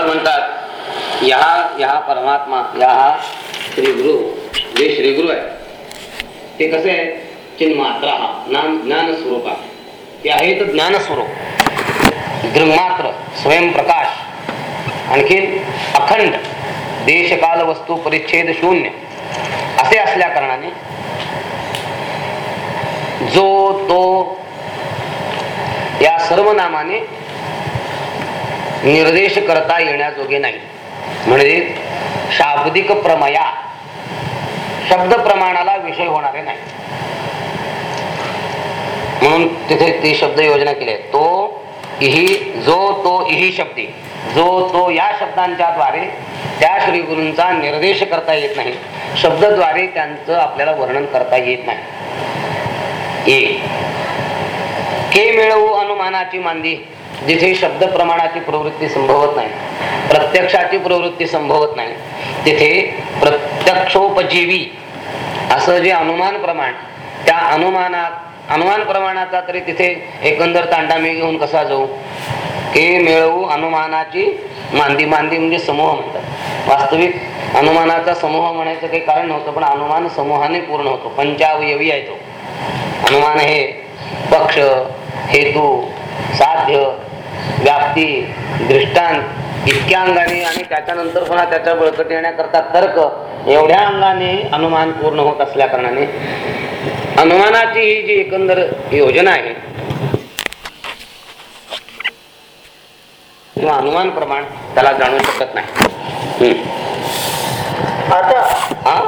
महाराज म्हणतात या या परमात्मा या हा श्री गुरु जे श्री गुरु आहे ते कसे आहे? चिन्मात्रा हा ज्ञान ज्ञान स्वरूप आहे. ते आहे तर ज्ञान स्वरूप दृंगमात्र स्वयंप्रकाश आणखीन अखंड देशकाल वस्तू परिच्छेद शून्य असे असल्या कारणाने जो तो या सर्व नामाने निर्देश करता येण्याजोगे नाही. म्हणजे शाब्दिक प्रमया शब्द प्रमाणाला विषय होणारे नाही. म्हणून तिथे ती शब्द योजना केली आहे. तो इही जो तो इही शब्दी जो तो या शब्दांच्या द्वारे त्या श्री गुरूंचा निर्देश करता येत नाही. शब्दद्वारे त्यांचं आपल्याला वर्णन करता येत नाही. ए. के मिळवू अनुमानाची मांदी. जिथे शब्द प्रमाणाची प्रवृत्ती संभवत नाही प्रत्यक्षाची प्रवृत्ती संभवत नाही तिथे प्रत्यक्षोपजीवी असं जे अनुमान प्रमाण त्या अनुमानात अनुमान प्रमाणाचा तरी तिथे एकंदर तांडा मी घेऊन कसा जाऊ? हे मिळवू अनुमानाची मांदी मांदी म्हणजे समूह म्हणतात. वास्तविक अनुमानाचा समूह म्हणायचं काही कारण नव्हतं पण अनुमान समूहाने पूर्ण होतो पंचावयवी आहे तो. अनुमान हे पक्ष हेतू साध्य व्याप्ती दृष्टांत इतक्या अंगाने आणि त्याच्यानंतर पुन्हा त्याच्या बळकटी येण्याकरता तर्क एवढ्या अंगाने अनुमान पूर्ण होत असल्या कारणाने अनुमानाची ही जी एकंदर योजना आहे किंवा अनुमान प्रमाण त्याला जाणू शकत नाही हम्म. आता हा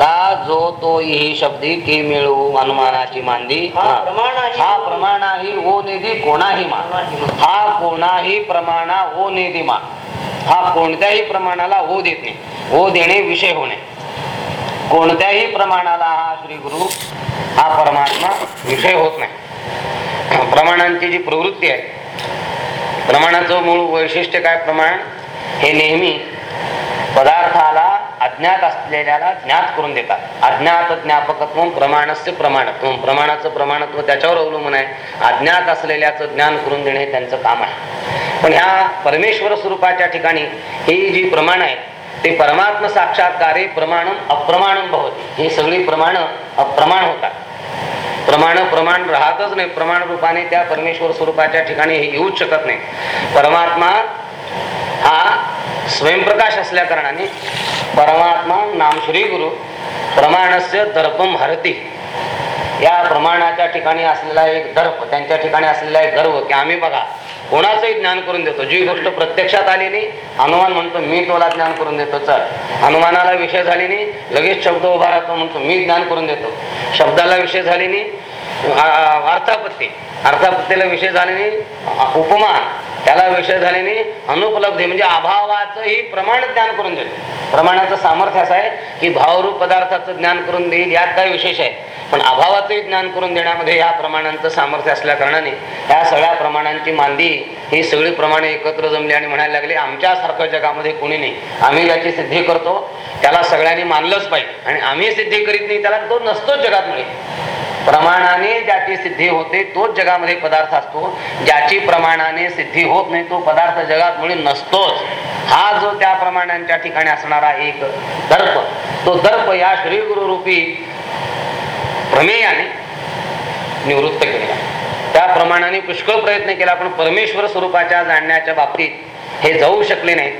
आता जो तो ही शब्दी की मिळवू अनुमानाची मांदी हा हा. प्रमाणाही- हा ओ निधी कोणाही मा हा कोणाही प्रमाणा ओ निधी मा हा कोणत्याही प्रमाणाला ओ देत नाही. ओ देणे विषय होणे. कोणत्याही प्रमाणाला हा श्री गुरु हा परमात्मा विषय होत नाही. प्रमाणांची जी प्रवृत्ती आहे प्रमाणाचं मूळ वैशिष्ट्य काय प्रमाण? हे नेहमी पदार्थाला अज्ञात असलेल्याला ज्ञात करून देतात. अज्ञात ज्ञापकत्व प्रमाणस्य प्रमाणत्व. प्रमाणाचं प्रमाणत्व त्याच्यावर अवलंबून आहे. अज्ञात असलेल्याचं ज्ञान करून देणे हे त्यांचं काम आहे. पण ह्या परमेश्वर स्वरूपाच्या ठिकाणी ही जी प्रमाण आहे ते परमात्म साक्षात्कारे प्रमाणम अप्रमाणम भवती. ही सगळी प्रमाण अप्रमाण होतात. प्रमाण प्रमाण राहतच नाही. प्रमाण रूपाने त्या परमेश्वर स्वरूपाच्या ठिकाणी हे येऊच शकत नाही. परमात्मा हा स्वयंप्रकाश असल्या कारणाने परमात्मा नाम श्री गुरु प्रमाणस्य दर्पम हरती. या प्रमाणाच्या ठिकाणी असलेला एक दर्प त्यांच्या ठिकाणी असलेला एक गर्व की आम्ही बघा कोणाचंही ज्ञान करून देतो. जी गोष्ट प्रत्यक्षात आली नाही हनुमान म्हणतो मी तुला ज्ञान करून देतो चल. हनुमानाला विषय झाली नाही लगेच शब्द उभा राहतो म्हणतो मी ज्ञान करून देतो. शब्दाला विषय झाली नाही अर्थापत्ती अर्थापत्तीला विषय झाल्याने उपमान उपमा. त्याला विषय झाल्याने अनुपलब्धी. म्हणजे अभावाचंही प्रमाण ज्ञान करून देईल प्रमाणाचं सामर्थ्य असं आहे की भावरूप पदार्थाचं ज्ञान करून देईल यात काय विशेष आहे? पण अभावाचंही ज्ञान करून देण्यामध्ये या प्रमाणांचं सामर्थ्य असल्या कारणाने या सगळ्या प्रमाणांची मांदी ही सगळी प्रमाणे एकत्र जमली आणि म्हणायला लागले आमच्यासारखं जगामध्ये कोणी नाही. आम्ही ज्याची सिद्धी करतो त्याला सगळ्यांनी मानलंच पाहिजे. आणि आम्ही सिद्धी करीत नाही त्याला तो नसतोच जगात मिळेल प्रमाणाने ज्याची सिद्धी होते तोच जगामध्ये पदार्थ असतो. ज्याची प्रमाणाने सिद्धी होत नाही तो पदार्थ जगात मुळे नसतोच. हा जो त्या प्रमाणांच्या ठिकाणी असणारा एक दर्प तो दर्प या श्री गुरु रूपी प्रमेयाने निवृत्त केलेला त्या प्रमाणाने पुष्कळ प्रयत्न केला पण परमेश्वर स्वरूपाच्या जाणण्याच्या बाबतीत हे जाऊ शकले नाही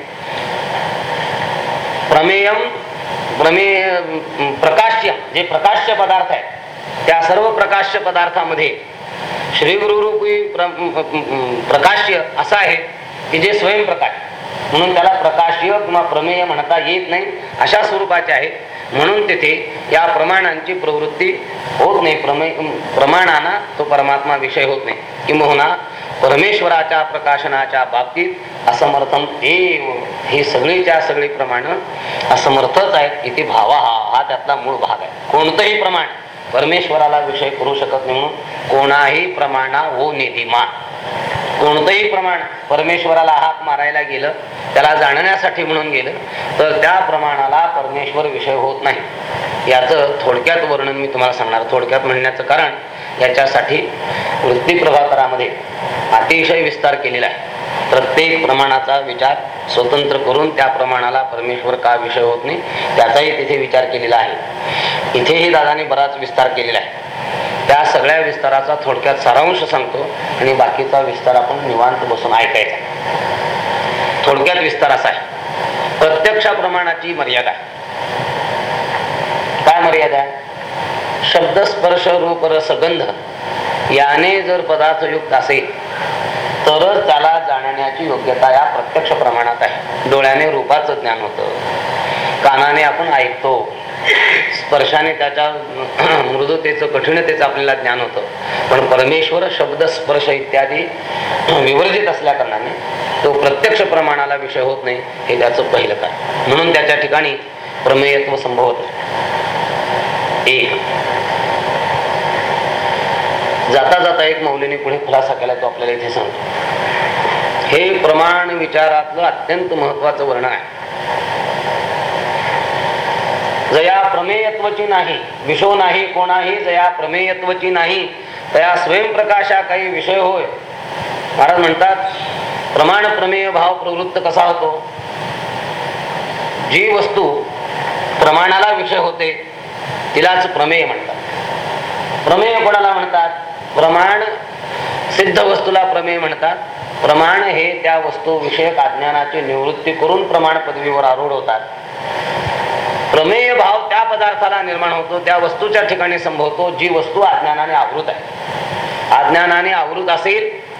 प्रमेयम प्रमेय प्रकाश्य जे प्रकाश्य पदार्थ आहे त्या सर्व प्रकाश्य पदार्थामध्ये श्री गुरुरूपी प्रकाश्य असं आहे की जे स्वयंप्रकाश म्हणून त्याला प्रकाशीय किंवा प्रमेय म्हणता येत नाही अशा स्वरूपाचे आहे. म्हणून तिथे या प्रमाणांची प्रवृत्ती होत नाही. प्रमेय प्रमाणाना तो परमात्मा विषय होत नाही. किंबहुना परमेश्वराच्या प्रकाशनाच्या बाबतीत असमर्थन एव. हे सगळीच्या सगळी प्रमाण असमर्थच आहेत इथे भावा. हा हा त्यातला मूळ भाग आहे. कोणतंही प्रमाण परमेश्वराला विषय करू शकत नाही म्हणून कोणाही प्रमाणा हो निधिमा कोणतंही प्रमाण परमेश्वराला हाक मारायला गेलं त्याला जाणण्यासाठी म्हणून गेलं तर त्या प्रमाणाला परमेश्वर विषय होत नाही. याचं थोडक्यात वर्णन मी तुम्हाला सांगणार. थोडक्यात म्हणण्याचं कारण याच्यासाठी वृत्ती प्रभाकरामध्ये अतिशय विस्तार केलेला आहे. प्रत्येक प्रमाणाचा विचार स्वतंत्र करून त्या प्रमाणाला परमेश्वर का विषय होत नाही त्याचाही तिथे विचार केलेला आहे. इथेही दादाने बराच विस्तार केलेला आहे. त्या सगळ्या विस्ताराचा थोडक्यात सारांश सांगतो आणि बाकीचा विस्तार आपण निवांत बसून ऐकायचा. थोडक्यात विस्तार असा आहे. प्रत्यक्ष प्रमाणाची मर्यादा. काय मर्यादा? शब्द स्पर्श रूप रसगंध याने जर पदार्थयुक्त असेल तरच त्याला जाणण्याची योग्यता या प्रत्यक्ष प्रमाणात आहे. डोळ्याने रूपाचं ज्ञान होतं. कानाने आपण ऐकतो. स्पर्शाने त्याच्या मृदुतेचं कठीणतेचं आपल्याला ज्ञान होतं. पण परमेश्वर शब्द स्पर्श इत्यादी विवर्जित असल्या कारणाने तो प्रत्यक्ष प्रमाणाला विषय होत नाही. हे त्याचं पहिलं काय म्हणून त्याच्या ठिकाणी प्रमेयत्व संभवत एक. जाता जाता एक मौलीने पुढे खुलासा केला तो आपल्याला इथे सांगतो. हे प्रमाण विचारातलं अत्यंत महत्वाचं वर्णन आहे. जया प्रमेयत्वची नाही विषो नाही कोणाही जया प्रमेयत्वची नाही तया स्वयंप्रकाशा काही विषय होय. महाराज म्हणतात प्रमाण प्रमेय भाव प्रवृत्त कसा होतो? जी वस्तू प्रमाणाला विषय होते तिलाच प्रमेय म्हणतात. प्रमेय कोणाला म्हणतात? प्रमाण सिद्ध वस्तूला प्रमेय म्हणतात. प्रमाण हे त्या वस्तू विषयक अज्ञानाची निवृत्ती करून प्रमाण पदवीवर आरूढ होतात. प्रमेय भाव त्या पदार्थाला निर्माण होतो त्या वस्तूच्या ठिकाणी संभवतो जी वस्तू अज्ञानाने आवृत आहे. अज्ञानाने आवृत असेल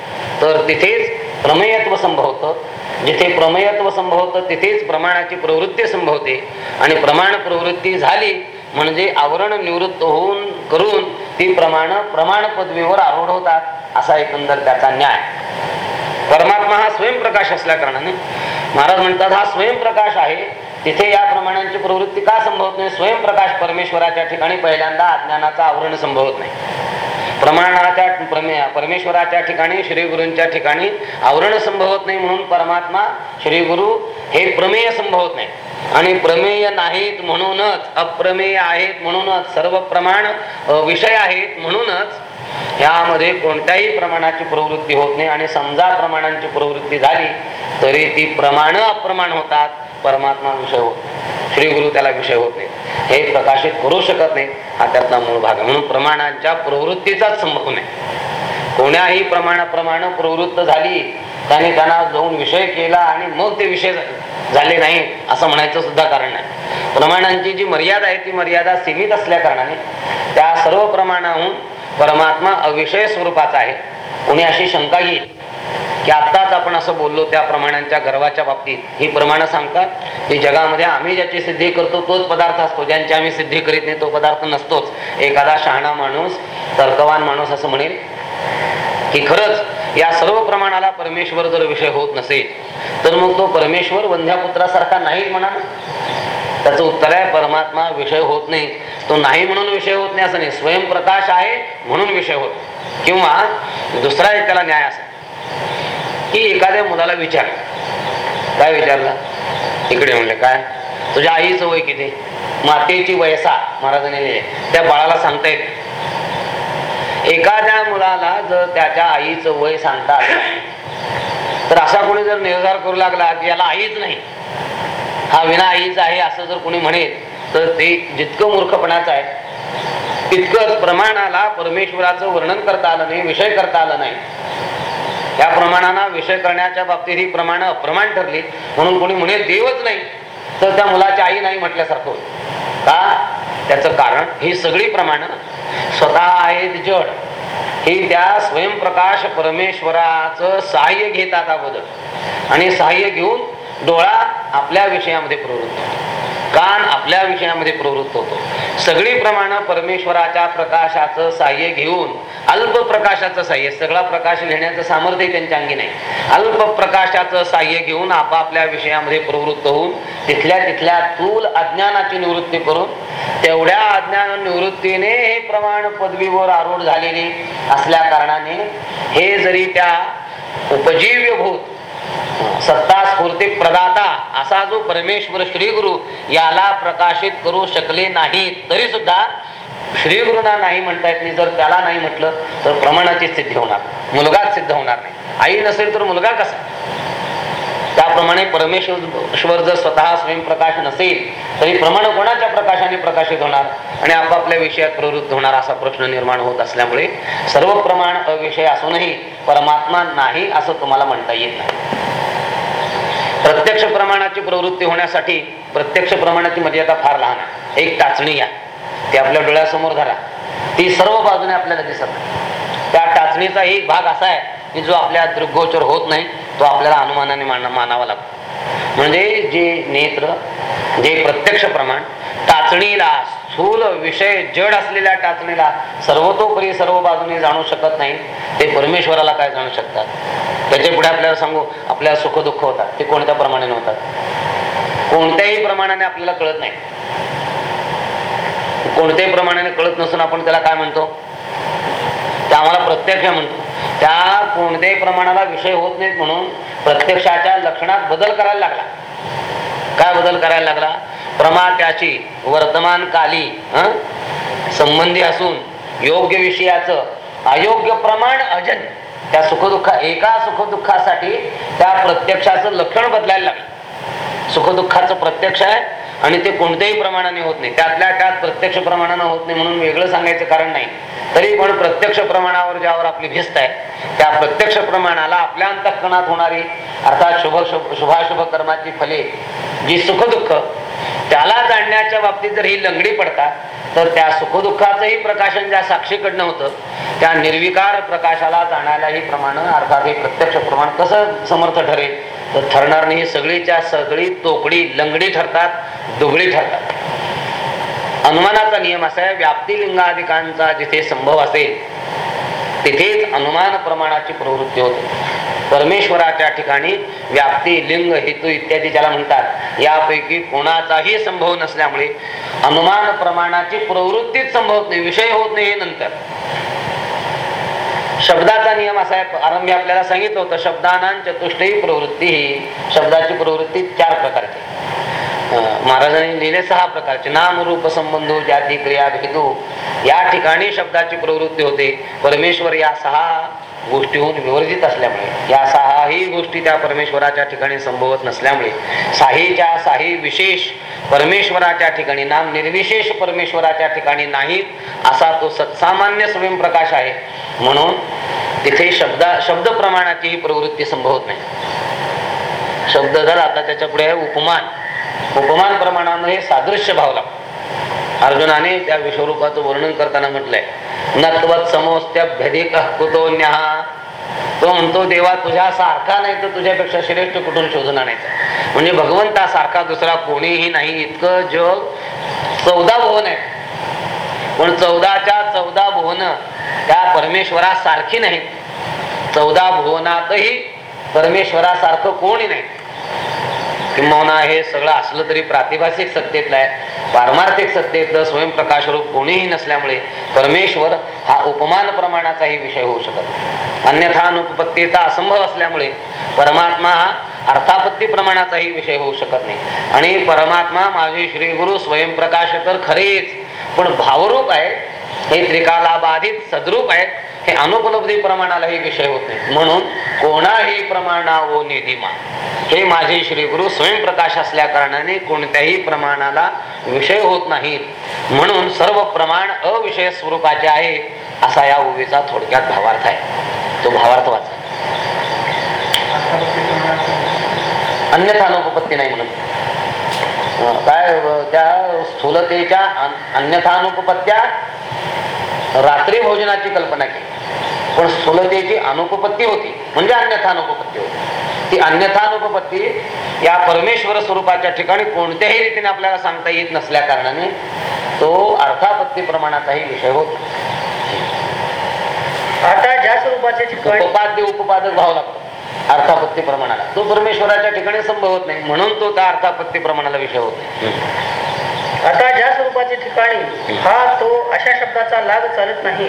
तर तिथेच प्रमेयत्व संभवतं. जिथे प्रमेयत्व संभवतं तिथेच प्रमाणाची प्रवृत्ती संभवते. आणि प्रमाण प्रवृत्ती झाली म्हणजे आवरण निवृत्त होऊन करून ती प्रमाण प्रमाण पदवीवर आरूढ होतात असा एकंदर त्याचा न्याय. परमात्मा हा स्वयंप्रकाश असल्या कारणाने महाराज म्हणतात हा स्वयंप्रकाश आहे तिथे या प्रमाणांची प्रवृत्ती का संभवत नाही? स्वयंप्रकाश परमेश्वराच्या ठिकाणी पहिल्यांदा अज्ञानाचा आवरण संभवत नाही. प्रमाणाच्या परमेश्वराच्या ठिकाणी श्री गुरूंच्या ठिकाणी आवरण संभवत नाही म्हणून परमात्मा श्री गुरु हे प्रमेय संभवत नाही. आणि प्रमेय नाहीत म्हणूनच अप्रमेय आहेत म्हणूनच सर्व प्रमाण विषय आहेत म्हणूनच यामध्ये कोणत्याही प्रमाणाची प्रवृत्ती होत नाही आणि समजा प्रमाणांची प्रवृत्ती झाली तरी ती प्रमाण अप्रमाण होतात परमात्मा विषय होत श्री गुरु त्याला विषय होत नाही. हे प्रकाशित करू शकत नाही. हा त्यातला मूळ भाग आहे. म्हणून प्रमाणांच्या प्रवृत्तीचाच संभव नाही. कोण्याही प्रमाणाप्रमाणे प्रवृत्त झाली त्याने त्यांना जाऊन विषय केला आणि मग ते विषय झाले नाही असं म्हणायचं सुद्धा कारण नाही. प्रमाणांची जी मर्यादा आहे ती मर्यादा सीमित असल्या कारणाने त्या सर्व प्रमाणाहून परमात्मा अविषय स्वरूपाचा आहे. कोणी अशी शंका घेईल की आत्ताच आपण असं बोललो त्या प्रमाणांच्या गर्वाच्या बाबतीत. ही प्रमाण सांगतात की जगामध्ये आम्ही ज्याची सिद्धी करतो तोच पदार्थ असतो. ज्यांची आम्ही सिद्धी करीत नाही तो पदार्थ नसतोच. एखादा शहाणा माणूस तर्कवान माणूस असं म्हणेल की खरंच या सर्व प्रमाणाला परमेश्वर जर विषय होत नसेल तर मग तो परमेश्वर वंध्यापुत्रासारखा नाही म्हणा त्याचं उत्तर आहे परमात्मा विषय होत नाही. तो नाही म्हणून विषय होत नाही असं नाही. स्वयंप्रकाश आहे म्हणून विषय होत किंवा दुसरा एक त्याला न्याय असा की एखाद्या मुलाला विचार. काय विचारलं? इकडे म्हणले काय? तुझ्या आईचं वय किती? मातेची वयसा महाराजांनी त्या बाळाला सांगता येत एखाद्या मुलाला जर त्याच्या आईचं वय सांगता आलं तर असा कोणी जर निर्धार करू लागला की याला आईच नाही हा विना आईच आहे असं जर कोणी म्हणेल तर ते जितकं मूर्खपणाचं आहे तितकंच प्रमाणाला परमेश्वराचं वर्णन करता आलं नाही विषय करता आलं नाही. या प्रमाणाला विषय करण्याच्या बाबतीत ही प्रमाण अप्रमाण ठरली. म्हणून कोणी म्हणेल देवच नाही. तर त्या मुलाची आई नाही म्हटल्यासारखं का? त्याचं कारण ही सगळी प्रमाण स्वतः आहेत जड. ही त्या स्वयंप्रकाश परमेश्वराचं सहाय्य घेतात अगोदर. आणि सहाय्य घेऊन डोळा आपल्या विषयामध्ये प्रवृत्त कान आपल्या विषयामध्ये प्रवृत्त होतो. सगळी प्रमाण परमेश्वराच्या प्रकाशाचं साह्य घेऊन अल्प प्रकाशाचं साह्य सगळा प्रकाश घेण्याचं सामर्थ्य त्यांच्या अंगी नाही. अल्प प्रकाशाचं साह्य घेऊन आपापल्या विषयामध्ये प्रवृत्त होऊन तिथल्या तिथल्या तूल अज्ञानाची निवृत्ती करून तेवढ्या अज्ञान निवृत्तीने हे प्रमाण पदवीवर आरूढ झालेले असल्या कारणाने हे जरी त्या उपजीव्यभूत सत्ता स्फूर्ती प्रदाता असा जो परमेश्वर श्री गुरु याला प्रकाशित करू शकले नाही तरी सुद्धा श्री गुरुना नाही म्हणता येत नाही. जर त्याला नाही म्हटलं तर प्रमाणाची सिद्धी होणार मुलगाच सिद्ध होणार नाही. आई नसेल तर मुलगा कसा? त्याप्रमाणे परमेश्वर जर स्वतः स्वयंप्रकाश नसेल तरी प्रमाण कोणाच्या प्रकाशाने प्रकाशित होणार? आणि आपापल्या विषयात प्रवृत्त होणार असा प्रश्न निर्माण होत असल्यामुळे सर्व प्रमाण अविषय असूनही परमात्मा नाही असं तुम्हाला म्हणता येत नाही. प्रत्यक्ष प्रमाणाची प्रवृत्ती होण्यासाठी प्रत्यक्ष प्रमाणाची मर्यादा फार लहान आहे. एक टाचणी घ्या ती आपल्या डोळ्यासमोर धरा. ती सर्व बाजूने आपल्याला दिसत त्या टाचणीचा एक भाग असा आहे की जो आपल्या दृग्गोचर होत नाही. तो आपल्याला अनुमानाने मान मानावा लागतो. म्हणजे जे नेत्र जे प्रत्यक्ष प्रमाण टाचणीला स्थूल विषय जड असलेल्या टाचणीला सर्वतोपरी सर्व बाजूने जाणू शकत नाही ते परमेश्वराला काय जाणू शकतात? त्याच्या पुढे आपल्याला सांगू आपल्याला सुख दुःख होतात ते कोणत्या प्रमाणाने होतात कोणत्याही प्रमाणाने आपल्याला कळत नाही. कोणत्याही प्रमाणाने कळत नसून आपण त्याला काय म्हणतो? ते आम्हाला प्रत्यक्ष म्हणतो. त्या कोणत्याही प्रमाणाला विषय होत नाहीत म्हणून प्रत्यक्षाच्या लक्षणात बदल करायला लागला. काय बदल करायला लागला? प्रमा त्याची वर्तमान काली हं? संबंधी असून योग्य विषयाचं अयोग्य प्रमाण अजन. त्या सुखदुःखा एका सुखदुःखासाठी त्या प्रत्यक्षाचं लक्षण बदलायला लागलं. सुखदुःखाचं प्रत्यक्ष आहे आणि ते कोणत्याही प्रमाणाने होत नाही. त्यातल्या त्यात प्रत्यक्ष प्रमाणानं होत नाही म्हणून वेगळं सांगायचं कारण नाही. तरी पण प्रत्यक्ष प्रमाणावर ज्यावर आपली भिस्त आहे त्या प्रत्यक्ष प्रमाणाला आपल्या अंतःकरणात होणारी अर्थात शुभ शुभ शुभाशुभ कर्माची फले जी सुखदुःख त्याला जाणण्याच्या बाबतीत जर ही लंगडी पडतात तर त्या सुखदुःखाचंही प्रकाशन ज्या साक्षीकडनं होतं त्या निर्विकार प्रकाशाला जाण्यालाही प्रमाण अर्थात हे प्रत्यक्ष प्रमाण कसं समर्थ ठरेल? तर ठरणार नाही. सगळीच्या सगळी तोकडी लंगडी ठरतात दुबळी ठरतात. अनुमानाचा नियम असा आहे व्याप्ती लिंगाधिकांचा जिथे संभव असेल तिथेच अनुमान प्रमाणाची प्रवृत्ती होते. परमेश्वराच्या ठिकाणी व्याप्ती लिंग हेतू इत्यादी ज्याला म्हणतात यापैकी कोणाचाही संभव नसल्यामुळे अनुमान प्रमाणाची प्रवृत्तीच संभवत नाही विषय होत नाही हे नंतर. शब्दाचा नियम असा आहे आरंभी आपल्याला सांगितलं होतं शब्दानां चतुष्टयी प्रवृत्ती ही शब्दाची प्रवृत्ती चार प्रकारची. महाराजांनी लिहिले सहा प्रकारचे नाम रूप संबंध जाती क्रिया भेदू या ठिकाणी शब्दाची प्रवृत्ती होते. परमेश्वर या सहा गोष्टीहून विवर्जित असल्यामुळे या सहाही गोष्टी त्या परमेश्वराच्या ठिकाणी संभवत नसल्यामुळे साहीच्या साही विशेष परमेश्वराच्या ठिकाणी नाम निर्विशेष परमेश्वराच्या ठिकाणी नाहीत असा तो सत्सामान्य स्वयंप्रकाश आहे. म्हणून तिथे शब्दा शब्द प्रमाणाची ही प्रवृत्ती संभवत नाही. शब्द झाला आता त्याच्या पुढे आहे उपमान. उपमान प्रमाणामध्ये सादृश्य भाव लागतो अर्जुनाने त्या विश्वरूपाचं वर्णन करताना म्हटलंय नत्वत समोस्त्यभ्यधिक कुतोन्यहा तो म्हणतो देवा तुझ्या सारखा नाही तर तुझ्यापेक्षा श्रेष्ठ कुठून शोधून आणायचा? म्हणजे भगवंतासारखा दुसरा कोणीही नाही इतकं जग चौदा भुवन आहे. पण चौदाच्या चौदा भुवन त्या परमेश्वरासारखी नाही चौदा भुवनातही परमेश्वरासारखं कोणी नाही. किंबहुना हे सगळं असलं तरी प्रातिभासिक सत्तेतलं आहे. पारमार्थिक सत्तेतलं स्वयंप्रकाशरूप कोणीही नसल्यामुळे परमेश्वर हा उपमान प्रमाणाचाही विषय होऊ शकत अन्यथा अनुपत्तीचा असंभव असल्यामुळे परमात्मा हा अर्थापत्ती प्रमाणाचाही विषय होऊ शकत नाही. आणि परमात्मा माझे श्री गुरु स्वयंप्रकाश तर खरेच पण भावरूप आहे. हे त्रिकालाबाधित सद्रूप आहेत हे अनुपलब्धी प्रमाणालाही विषय होत नाही. म्हणून कोणाही प्रमाणा ओ निधिमा. हे माझे श्री गुरु स्वयंप्रकाश असल्या कारणाने कोणत्याही प्रमाणाला विषय होत नाहीत म्हणून सर्व प्रमाण अविषय स्वरूपाचे आहे असा या उभीचा थोडक्यात भावार्थ आहे. तो भावार्थ वाचा. अन्यथा अनुपपत्ती नाही म्हणून. काय त्या स्थूलतेच्या अन्यथा अन्यथानुपपत्त्या रात्री भोजनाची कल्पना केली. पण स्थूलतेची अनुपपत्ती होती. म्हणजे अन्यथानुपपत्ती होती. ती अन्यथानुपपत्ती या परमेश्वर स्वरूपाच्या ठिकाणी कोणत्याही रीतीने आपल्याला सांगता येत नसल्या कारणाने तो अर्थापत्ती प्रमाणाचाही विषय होत. आता ज्या स्वरूपाच्या ठिकाणी उपपाद्य उपपादक भाव लागतो. अर्थापत्ती प्रमाणाला. तो परमेश्वराच्या ठिकाणी संभवत नाही. म्हणून तो त्या अर्थापत्ती प्रमाणाला विषय होत आता ज्या स्वरूपाचे ठिकाणी हा तो अशा शब्दाचा लाग चालत नाही.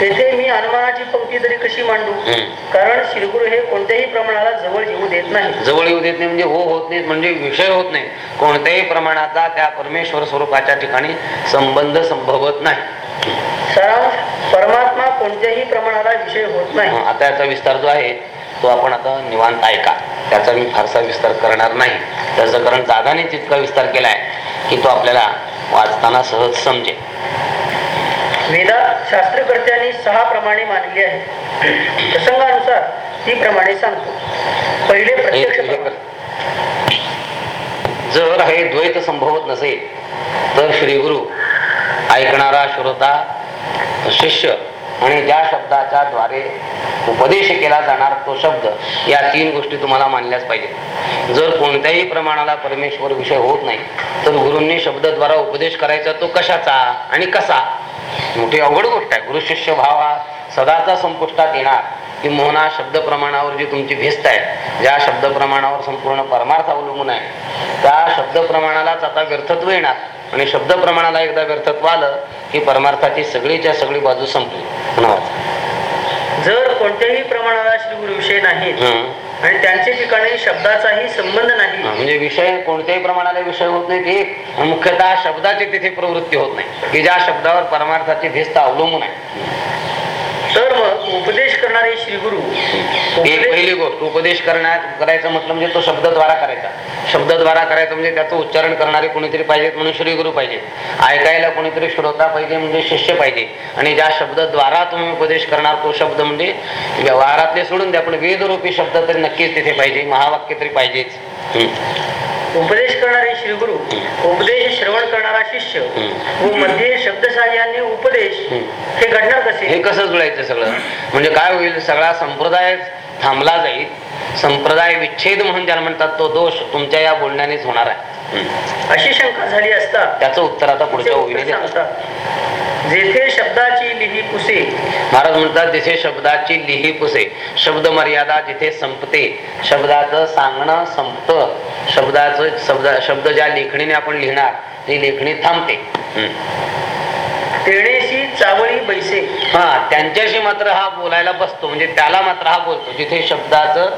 तेथे मी अनुमानाची पंक्ती तरी कशी मांडू. कारण श्रीगुरु हे कोणत्याही प्रमाणाला जवळ येऊ देत नाही. जवळ येऊ देत नाही म्हणजे हो होत नाही म्हणजे विषय होत नाही. कोणत्याही प्रमाणाचा त्या परमेश्वर स्वरूपाच्या ठिकाणी संबंध संभवत नाही. सारांश परमात्मा कोणत्याही प्रमाणाला विषय होत नाही. आता याचा विस्तार जो आहे तो आपण आता निवांत ऐका. त्याचा मी फारसा विस्तार करणार नाही. त्याचं कारण जागाने तितका विस्तार केलाय. की तो आपल्याला वाचताना सहज समजेल. वेदात शास्त्रकर्त्यांनी सहा प्रमाणे मानली आहे प्रसंगानुसार ती प्रमाणे सांगतो. पहिले प्रत्यक्ष. जर हे द्वैत संभवत नसेल तर श्री गुरु ऐकणारा श्रोता शिष्य आणि ज्या शब्दाच्या द्वारे उपदेश केला जाणार तो शब्द या तीन गोष्टी तुम्हाला मानल्याच पाहिजे जर कोणत्याही प्रमाणाला परमेश्वर विषय होत नाही तर गुरूंनी शब्दद्वारा उपदेश करायचा तो कशाचा आणि कसा? मोठी अवघड गोष्ट आहे. गुरु शिष्य भाव हा सदाचा संपुष्टात येणार. की मोहना शब्द प्रमाणावर जी तुमची भिस्त आहे ज्या शब्द प्रमाणावर संपूर्ण परमार्थ अवलंबून आहे त्या शब्द प्रमाणालाच आता व्यर्थत्व येणार. आणि शब्द प्रमाणाला एकदा व्यर्थत्व आलं की परमार्थाची सगळीच्या सगळी बाजू संपली. जर कोणत्याही प्रमाणाला श्रीगुरु विषय नाहीत हं. आणि त्यांचे ठिकाणी शब्दाचाही संबंध नाही. म्हणजे विषय कोणत्याही प्रमाणाला विषय होत नाही की मुख्यतः शब्दाची तिथे प्रवृत्ती होत नाही की ज्या शब्दावर परमार्थाची भिस्त अवलंबून आहे. तर मग उपदेश करणारे श्रीगुरु एक उपदेश- पहिली गोष्ट उपदेश करण्यात करायचं म्हटलं म्हणजे तो शब्दद्वारा करायचा. शब्दद्वारा करायचं म्हणजे त्याचं उच्चारण करणारे कोणीतरी पाहिजेत म्हणून श्री गुरु पाहिजे. ऐकायला कोणीतरी श्रोता पाहिजे म्हणजे शिष्य पाहिजे. आणि ज्या शब्दद्वारा तुम्ही उपदेश करणार तो शब्द म्हणजे व्यवहारातले सोडून द्या पण वेदरूपी शब्द तरी नक्कीच तिथे पाहिजे महावाक्य तरी पाहिजेच. उपदेश करणारे श्रीगुरु उपदेश श्रवण करणारा शिष्य व मध्ये शब्द साह्याने उपदेश. हे घडणार कसे? हे कसं जुळायचं सगळं? म्हणजे काय होईल? सगळा संप्रदाय थांबला जाईल. संप्रदाय विच्छेद म्हणून ज्याला म्हणतात तो दोष तुमच्या या बोलण्यानेच होणार आहे. अशी शंका झाली असता त्याचं उत्तर आता पुढच्या उत्तर ओळीने जेथे शब्दाची लिही पुसे महाराज म्हणतात जिथे शब्दाची लिही पुसे शब्द मर्यादा जिथे संपते शब्दाचं सांगणं संपतं. शब्दाचं शब्द शब्द ज्या लेखणीने आपण लिहिणार ती लेखणी थांबते. हम्म. तेणेशी चावळी बैसे. हा त्यांच्याशी मात्र हा बोलायला बसतो. म्हणजे त्याला मात्र हा बोलतो. जिथे शब्दाचं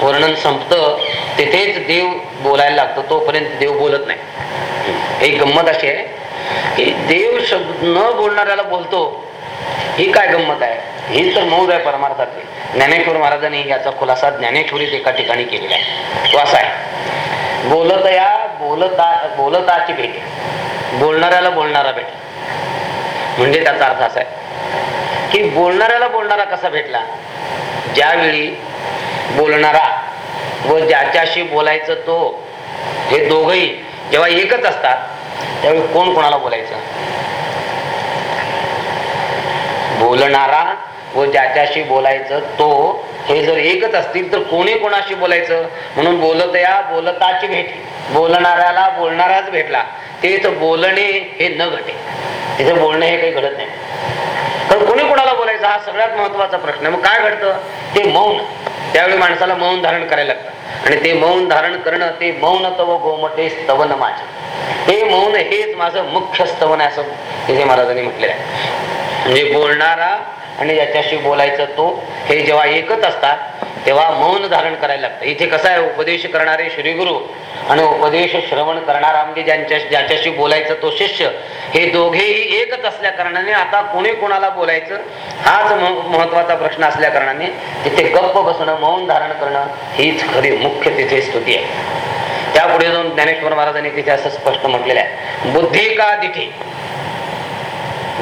वर्णन संपतं तिथेच देव बोलायला लागतो. तोपर्यंत देव बोलत नाही. एक गंमत अशी आहे की देव शब्द न बोलणाऱ्याला बोलतो ही काय गंमत आहे? ही तर मौज आहे परमार्थातली. ज्ञानेश्वर महाराजांनी याचा खुलासा ज्ञानेश्वरीत एका ठिकाणी केलेला आहे. तो असा आहे. बोलत या बोलता बोलताची भेट. बोलणाऱ्याला बोलणारा भेट. म्हणजे त्याचा अर्थ असा आहे की बोलणाऱ्याला बोलणारा कसा भेटला? ज्यावेळी बोलणारा व ज्याच्याशी बोलायचं तो हे दोघही जेव्हा एकच असतात त्यावेळी कोण कोणाला बोलायचं? बोलणारा व ज्याच्याशी बोलायचं तो हे जर एकच असतील तर कोणी कोणाशी बोलायचं? म्हणून बोलत या बोलताची भेट. बोलणाऱ्याला बोलणाराच भेटला. ते तर बोलणे हे न घटे. तिथे बोलणे हे काही घडत नाही. तर कोणी कोणाला बोलायचं? हा सगळ्यात महत्त्वाचा प्रश्न. मग काय घडतं? ते मौन. त्यावेळी माणसाला मौन धारण करायला लागतं. आणि ते मौन धारण करणं ते मौन तव गोमटे स्तवन माझे हे मौन हेच माझं मुख्य स्तवन आहे असं तिथे महाराजांनी म्हटलेलं आहे. म्हणजे बोलणारा आणि ज्याच्याशी बोलायचं तो हे जेव्हा एकच असतात तेव्हा मौन धारण करायला लागतं. इथे कसं आहे उपदेश करणारे श्रीगुरु आणि उपदेश श्रवण करणारा म्हणजे ज्यांच्या ज्याच्याशी बोलायचं तो शिष्य हे दोघेही एकच असल्या कारणाने आता कोणी कोणाला बोलायचं हाच महत्त्वाचा प्रश्न असल्या कारणाने तिथे गप्प बसणं मौन धारण करणं हीच खरी मुख्य तिथे स्तुती आहे. त्यापुढे जाऊन ज्ञानेश्वर महाराजांनी तिथे असं स्पष्ट म्हटलेलं आहे. बुद्धी का दिठी.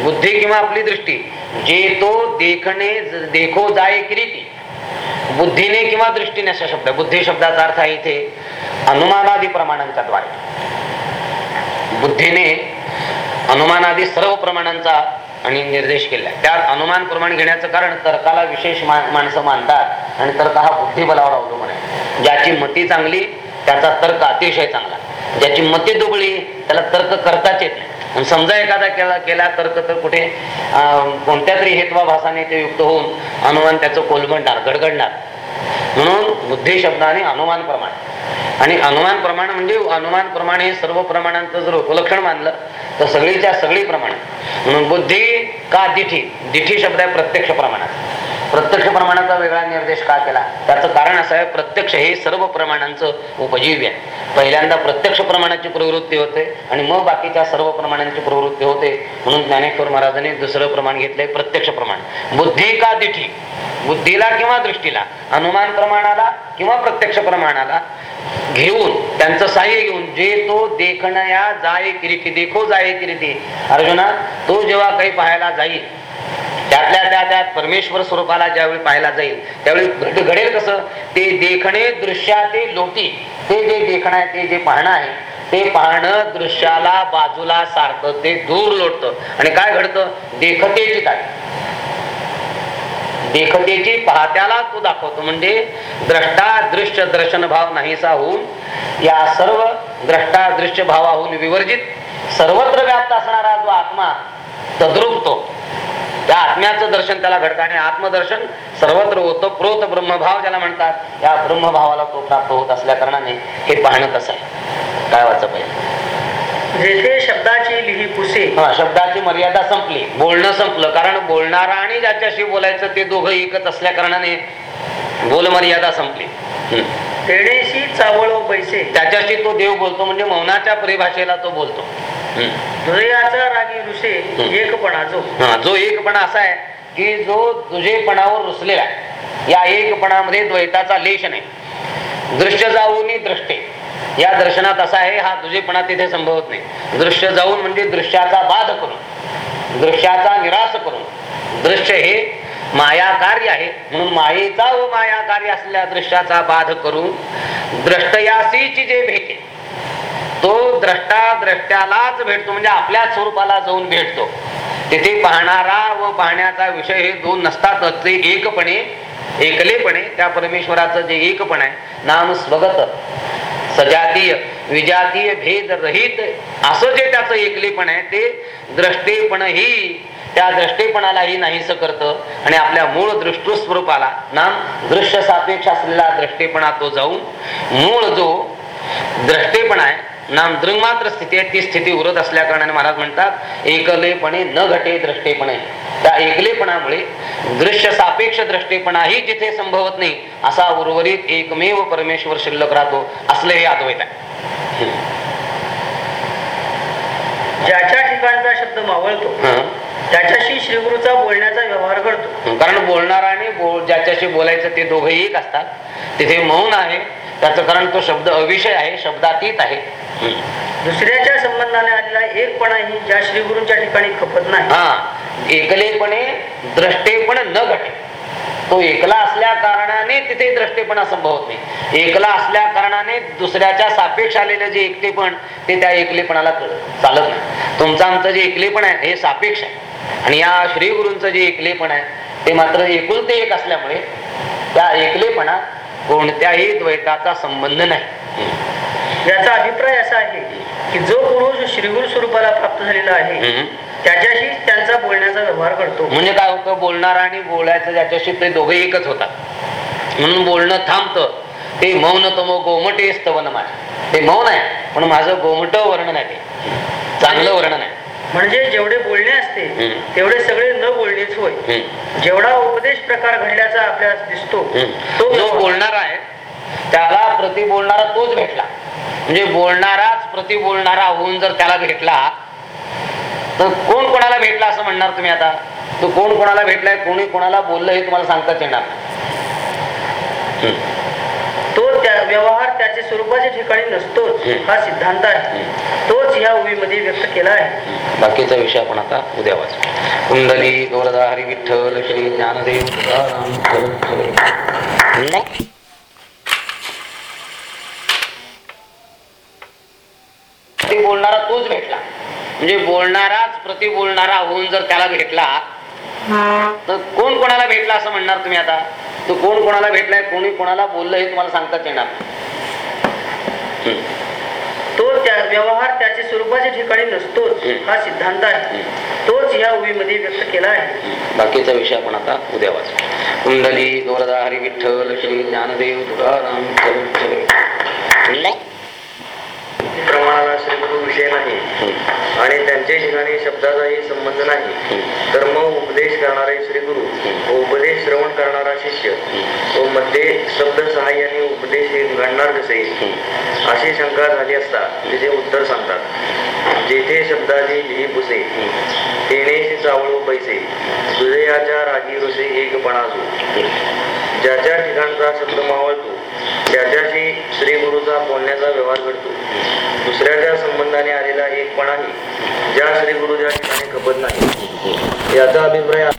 बुद्धी किंवा आपली दृष्टी जे तो देखणे देखो जाय किरीती बुद्धीने किंवा दृष्टीने असा शब्द बुद्धी शब्दाचा अर्थ आहे इथे अनुमानादी प्रमाणांच्या द्वारे. बुद्धीने अनुमानादी सर्व प्रमाणांचा आणि निर्देश केला. त्यात अनुमान प्रमाण घेण्याचं कारण तर्काला विशेष माणसं मानतात आणि तर्क हा बुद्धिबलावर अवलंबून आहे. ज्याची मती चांगली त्याचा तर्क अतिशय चांगला. ज्याची मती दुबळी त्याला तर्क करताच येत नाही. आणि समजा एखादा केला केला तर्क तर कुठे कोणत्या तरी हेत्वाभासाने ते युक्त होऊन अनुमान त्याचं कोलमडणार गडगडणार. म्हणून बुद्धी शब्दाने अनुमान प्रमाण. आणि अनुमान प्रमाण म्हणजे अनुमान प्रमाण हे सर्व प्रमाणांचं जर उपलक्षण मानलं तर सगळीच्या सगळी प्रमाण. म्हणून बुद्धी का दिठी? दिठी शब्द आहे प्रत्यक्ष प्रमाणात. प्रत्यक्ष प्रमाणाचा वेगळा निर्देश का केला? त्याचं कारण असं आहे प्रत्यक्ष हे सर्व प्रमाणांचं उपजीव्य आहे. पहिल्यांदा प्रत्यक्ष प्रमाणाची प्रवृत्ती होते आणि मग बाकीच्या सर्व प्रमाणांची प्रवृत्ती होते म्हणून ज्ञानेश्वर महाराजांनी दुसरं प्रमाण घेतलंय प्रत्यक्ष प्रमाण. बुद्धी का दिठी? बुद्धीला किंवा दृष्टीला? अनुमान प्रमाणाला किंवा प्रत्यक्ष प्रमाणाला? घेऊन त्यांचं सहाय्य घेऊन जे तो देखणया जाय किरीती देखो जाय किरीती अर्जुना तो जेव्हा काही पाहायला जाईल त्यातल्या त्या त्यात परमेश्वर स्वरूपाला ज्यावेळी पाहायला जाईल त्यावेळी घडेल कसं? ते देखणे दृश्या ते लोटी ते जे देखणं आहे ते जे पाहणं आहे ते पाहणं दृश्याला बाजूला सारखं ते दूर लोटत. आणि काय घडतं? देखतेची काय? देखतेची पाहत्याला तो दाखवतो. म्हणजे द्रष्टा दृश्य दर्शन भाव नाहीसा होऊन या सर्व द्रष्टा दृश्य भावाहून विवर्जित सर्वत्र व्याप्त असणारा जो आत्मा तद्रूपतो त्या आत्म्याचं दर्शन त्याला घडतं. आणि आत्मदर्शन सर्वत्र होतं. प्रोत ब्रह्मभाव ज्याला म्हणतात या ब्रह्मभावाला तो प्राप्त होत असल्या कारणाने हे पाहणं कसं आहे? काय वाचं पाहिजे? जेथे शब्दाची लिही पुसे. हा शब्दाची मर्यादा संपली. बोलणं संपलं. कारण बोलणारा आणि ज्याच्याशी बोलायचं ते दोघं एकच असल्या कारणाने बोल मर्यादा संपली. तेणेशी चावळो पैसे. त्याच्याशी तो देव बोलतो. म्हणजे मौनाच्या परिभाषेला तो बोलतो. हृदयाचा रागी रुसे. एकपणा जो. हा, जो एकपणा असा आहे की जो तुझेपणावर रुसलेला आहे. या एकपणामध्ये द्वैताचा लेश नाही. दृश्य जाऊन द्रष्टे या दर्शनात असा आहे हा तुझेपणा तिथे संभवत नाही. दृश्य जाऊन म्हणजे दृश्याचा बाध करून दृश्याचा निराश करून. दृश्य हे माया कार्य आहे. म्हणून मायेचा व माया कार्य असलेल्या दृश्याचा बाध करून द्रष्टयासीची जे भेटे तो द्रष्टा द्रष्ट्यालाच भेटतो म्हणजे आपल्या स्वरूपाला जाऊन भेटतो. तिथे पाहणारा व पाहण्याचा विषय हे दोन नसतातच ते एकपणे एकलेपणे. त्या परमेश्वराचं जे एकपण आहे नाम स्वगत सजातीय विजातीय भेद रहित असं जे त्याचं एकलेपण आहे ते द्रष्टेपणही त्या द्रष्टेपणालाही नाहीस करतं. आणि आपल्या मूळ दृष्टस्वरूपाला नाम दृश्य सापेक्ष असलेला द्रष्टेपणा तो जाऊन मूळ जो द्रष्टेपणा आहे नाम दृंगमात्र स्थिती आहे ती स्थिती उरत असल्या कारणाने महाराज म्हणतात एकलेपणे न घटे द्रष्टेपणे त्या एकलेपणामुळे दृश्य सापेक्ष द्रष्टेपणाही जिथे संभवत नाही असा उर्वरित एकमेव परमेश्वर शिल्लक राहतो असले हे अद्वैत आहे. ज्याच्या ठिकाणचा शब्द मावळतो. त्याच्याशी श्रीगुरूचा बोलण्याचा व्यवहार घडतो कारण बोलणारा आणि बोल ज्याच्याशी बोलायचं ते दोघेही एक असतात. तिथे मौन आहे त्याचं कारण तो शब्द अविषय आहे शब्दातीत आहे. हं. दुसऱ्याच्या संबंधाने आलेला एकपणाही ज्या श्रीगुरूंच्या ठिकाणी खपत नाही. हा एकलेपणे द्रष्टेपण न घटे. तो एकला असल्या कारणाने तिथे द्रष्टेपणा संभवत नाही. एकला असल्या कारणाने दुसऱ्याच्या सापेक्ष आलेलं जे एकटेपण ते त्या एकलेपणाला चालत नाही. तुमचं आमचं जे एकलेपण आहे हे सापेक्ष आहे. आणि या श्री गुरूंचं जे एकलेपण आहे ते मात्र एकुलते एक असल्यामुळे त्या एकलेपणात कोणत्याही द्वैताचा संबंध नाही. याचा अभिप्राय असा आहे की जो पुरुष श्रीगुरु स्वरूपाला प्राप्त झालेला आहे. त्याच्याशी त्यांचा बोलण्याचा व्यवहार घडतो म्हणजे काय होतं? बोलणारा आणि बोलायचं ज्याच्याशी ते दोघे एकच होतात. म्हणून बोलणं थांबतं. ते मौन तमो गोमटे स्तवन माझे ते मौन आहे पण माझं गोमट वर्णन आहे ते. चांगलं वर्णन आहे. म्हणजे जेवढे बोलणे असते. तेवढे सगळे न बोलणेच होय. जेवढा उपदेश प्रकार घडल्याचा आपल्याला दिसतो. तो जो बोलणारा आहे त्याला प्रति बोलणारा तोच भेटला म्हणजे बोलणाराच प्रति बोलणारा होऊन जर त्याला भेटला तर कोण कोणाला भेटला असं म्हणणार तुम्ही आता तो कोण कोणाला भेटलाय कोणी कोणाला बोललं हे तुम्हाला सांगताच येणार त्या व्यवहार त्याचे स्वरूपाच्या ठिकाणी नसतोच. हा सिद्धांत आहे. तोच ह्या ओवीमध्ये व्यक्त केला आहे. बाकीचा विषय आपण आता उद्या वाच. कुंडली गोरदा हरी विठ्ठल श्री ज्ञानदेव बोलणारा तोच भेटला. म्हणजे बोलणाराच प्रति बोलणारा होऊन जर त्याला भेटला तर कोण कोणाला भेटला असं म्हणणार तुम्ही आता तो कोण कोणाला भेटलाय कोणी कोणाला बोललं हे तुम्हाला सांगताच येणार. तो त्या व्यवहार त्याचे स्वरूपाच्या ठिकाणी नसतोच. हा सिद्धांत आहे तोच ह्या ओवीमध्ये व्यक्त केला आहे बाकीचा विषय आपण आता उद्या वाच कुंडली गोरदा हरी विठ्ठल श्री ज्ञानदेव तुकाराम. प्रमाणाला श्रीगुरु विषय नाही. आणि त्यांच्या ठिकाणी शब्दाचाही संबंध नाही. तर मग उपदेश करणारे श्रीगुरु व उपदेश श्रवण करणारा शिष्य व मध्ये शब्द सहाय्याने उपदेश हे घडणार कसे? अशी शंका झाली असता तिचे उत्तर सांगतात. जेथे शब्दाची लिही पुसे तेनेशी चावळो पैसे. हृदयाच्या रागी रुसे एकपणाजू. ज्याच्या ठिकाणचा शब्द मावळतो त्याच्याशी श्री गुरुचा बोलण्याचा व्यवहार घडतो. दुसऱ्याच्या संबंधाने आलेला एकपणाही ज्या श्री गुरुच्या ठिकाणी खपत नाही. याचा अभिप्राय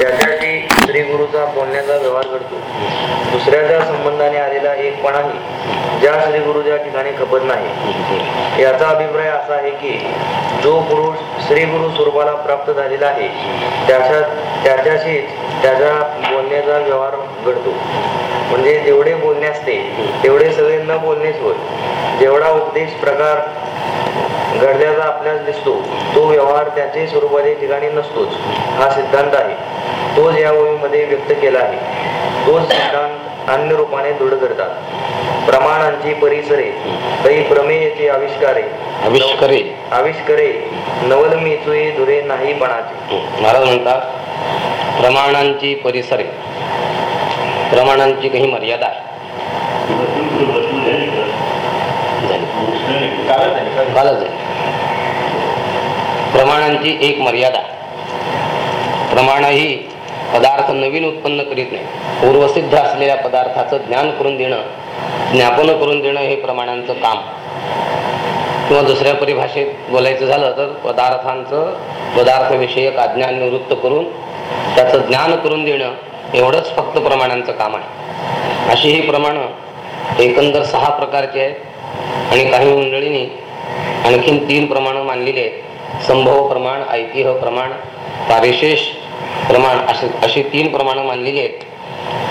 त्याच्याशी श्री बोलण्याचा व्यवहार घडतो दुसऱ्याच्या संबंधाने आलेला एक पण आहे ज्या श्री गुरुच्या ठिकाणी खपत नाही. याचा अभिप्राय असा आहे की जो पुरुष श्री गुरु स्वरूपाला प्राप्त झालेला आहे त्याच्या त्याच्याशीच त्याचा बोलण्याचा व्यवहार घडतो. म्हणजे जेवढे बोलणे असते तेवढे सगळे न बोलणेच होय. जेवढा उपदेश प्रकार घडल्याचा आपल्यास दिसतो. तो व्यवहार त्याचे स्वरूपाच्या ठिकाणी नसतोच. हा सिद्धांत आहे. तोच या ओळीमध्ये व्यक्त केला आहे. तोच सिद्धांत अन्य रूपाने दृढ करतात. प्रमाणांची परिसरे तरी प्रमेयचे आविष्कारे आविष्करे. आविष्करे नवल मिचुई धुरे नाही पणाचे. महाराज म्हणतात प्रमाणांची परिसरे प्रमाणांची काही मर्यादा आहे. कालच आहे. प्रमाणांची एक मर्यादा. प्रमाण ही पदार्थ नवीन उत्पन्न करीत नाही. पूर्वसिद्ध असलेल्या पदार्थाचं ज्ञान करून देणं ज्ञापन करून देणं हे प्रमाणांचं काम. किंवा दुसऱ्या परिभाषेत बोलायचं झालं तर पदार्थांचं पदार्थविषयक अज्ञान निवृत्त करून त्याचं ज्ञान करून देणं एवढंच फक्त प्रमाणांचं काम आहे. अशी ही प्रमाणं एकंदर सहा प्रकारची आहेत. आणि काही मंडळींनी आणखीन तीन प्रमाणं मानलेली आहेत. संभव प्रमाण ऐतिह्य प्रमाण पारिशेष प्रमाण असे अशी तीन प्रमाणं मानलेली आहेत.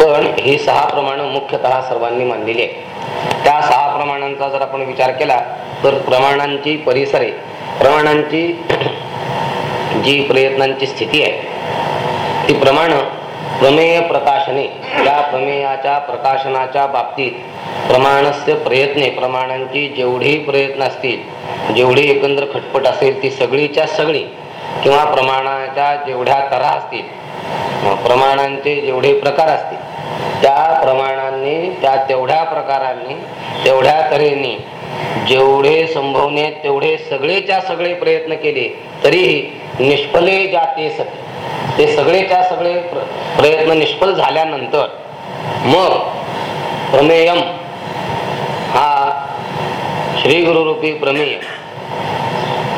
पण ही सहा प्रमाणं मुख्यतः सर्वांनी मानलेली आहेत. त्या सहा प्रमाणांचा जर आपण विचार केला तर प्रमाणांची परिसरे प्रमाणांची जी प्रयत्नांची स्थिती आहे ती प्रमाण प्रमेय प्रकाशने या प्रमेयाच्या प्रकाशनाच्या बाबतीत प्रमाणस्य प्रयत्ने प्रमाणांची जेवढी प्रयत्न असतील जेवढी एकंदर खटपट असेल ती सगळीच्या सगळी किंवा प्रमाणाच्या जेवढ्या तरा असतील प्रमाणांचे जेवढे प्रकार असतील त्या प्रमाणांनी त्या तेवढ्या प्रकारांनी तेवढ्या तऱ्हेने जेवढे संभवने तेवढे सगळेच्या सगळे प्रयत्न केले तरीही निष्फले जाते सगळे ते सगळेच्या सगळे प्र- प्रयत्न निष्फल झाल्यानंतर मग प्रमेयम हा श्री गुरुरूपी प्रमेय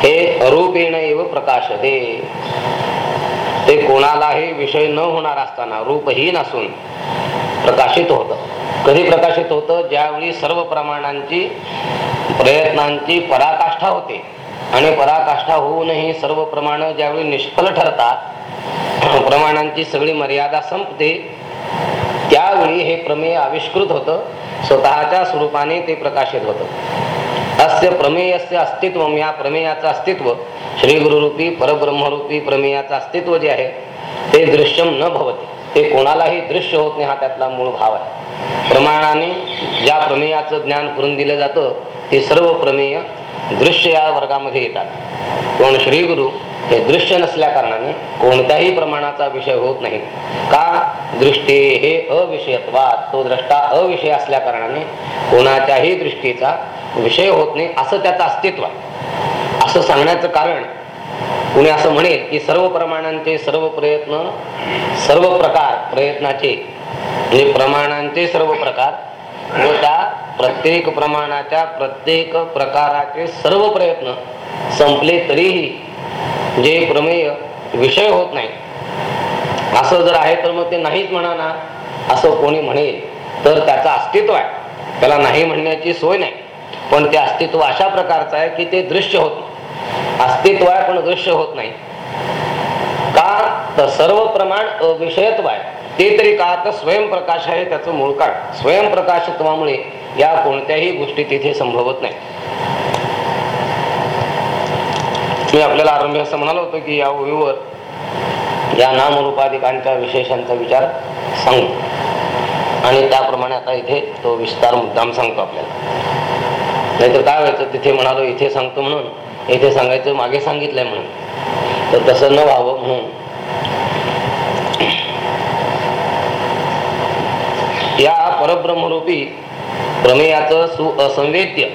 हे अरूपेण एव प्रकाशते. ते कोणालाही विषय न होणार असताना रूपहीन असून प्रकाशित होतं. कधी प्रकाशित होतं? ज्यावेळी सर्व प्रमाणांची प्रयत्नांची पराकाष्ठा होते. आणि पराकाष्ठा होऊनही सर्व प्रमाण ज्यावेळी निष्फल ठरतात प्रमाणांची सगळी मर्यादा संपते त्यावेळी हे प्रमेय आविष्कृत होतं. स्वतःच्या स्वरूपाने ते प्रकाशित होतं. अस्य प्रमेयस्य अस्तित्व या प्रमेयाचं अस्तित्व श्री गुरुरूपी परब्रह्मरूपी प्रमेयाचं अस्तित्व जे आहे ते दृश्यम न भवते. ते कोणालाही दृश्य होत नाही हा त्यातला मूळ भाव आहे. प्रमाणाने ज्या प्रमेयाचं ज्ञान करून दिलं जातं ते सर्व प्रमेय दृश्य या वर्गामध्ये येतात. पण श्रीगुरु हे दृश्य नसल्या कारणाने कोणत्याही प्रमाणाचा विषय होत नाही. का? दृष्टी हे अविषयत्वात तो द्रष्टा अविषय असल्या कारणाने कोणाच्याही दृष्टीचा विषय होत नाही असं त्याचं अस्तित्व आहे. असं सांगण्याचं कारण कुणी असं म्हणेल की सर्व प्रमाणांचे सर्व प्रयत्न सर्व प्रकार प्रयत्नाचे म्हणजे प्रमाणांचे सर्व प्रकार व त्या प्रत्येक प्रमाणाच्या प्रत्येक प्रकाराचे सर्व प्रयत्न संपले तरीही जे प्रमेय विषय होत नाही. असं जर आहे तर मग ते नाहीच म्हणा ना असं कोणी म्हणेल. तर त्याचं अस्तित्व आहे. त्याला नाही म्हणण्याची सोय नाही. पण ते अस्तित्व अशा प्रकारचं आहे की ते दृश्य होत नाही. अस्तित्व आहे पण दृश्य होत नाही. का? तर सर्व प्रमाण अविषयत्व आहे. ते तरी का स्वयंप्रकाश आहे त्याचं मूळ काळ स्वयंप्रकाशत्वामुळे या कोणत्याही गोष्टी तिथे संभवत नाही. मी आपल्याला आरंभी असं म्हणालो होतो की या ओळीवर या नामरूपाधिकांच्या विशेषांचा विचार सांगू. आणि त्याप्रमाणे आता इथे तो विस्तार मुद्दाम सांगतो आपल्याला. नाहीतर काय व्हायचं? तिथे म्हणालो इथे सांगतो म्हणून. इथे सांगायचं मागे सांगितलंय म्हणून. तर तसं न व्हावं म्हणून या परब्रह्मरूपी प्रमेयाचं सुअसंवेद्य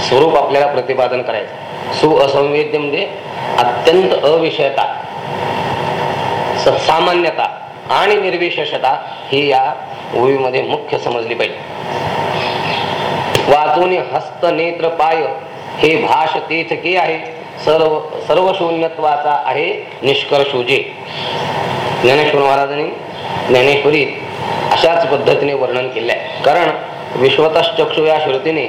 स्वरूप आपल्याला प्रतिपादन करायचं. सुअसंवेद्य म्हणजे अत्यंत अविषयता सामान्यता आणि निर्विशेषता ही या ओळीमध्ये मुख्य समजली पाहिजे. वाचून हस्त नेत्र पाय हे भाष तेथ के आहे? सर्व सर्व शून्यत्वाचा आहे निष्कर्ष जे. ज्ञानेश्वर महाराजांनी ज्ञानेश्वरी अशाच पद्धतीने वर्णन केले आहे कारण विश्वतश्चक्षु या श्रुतीने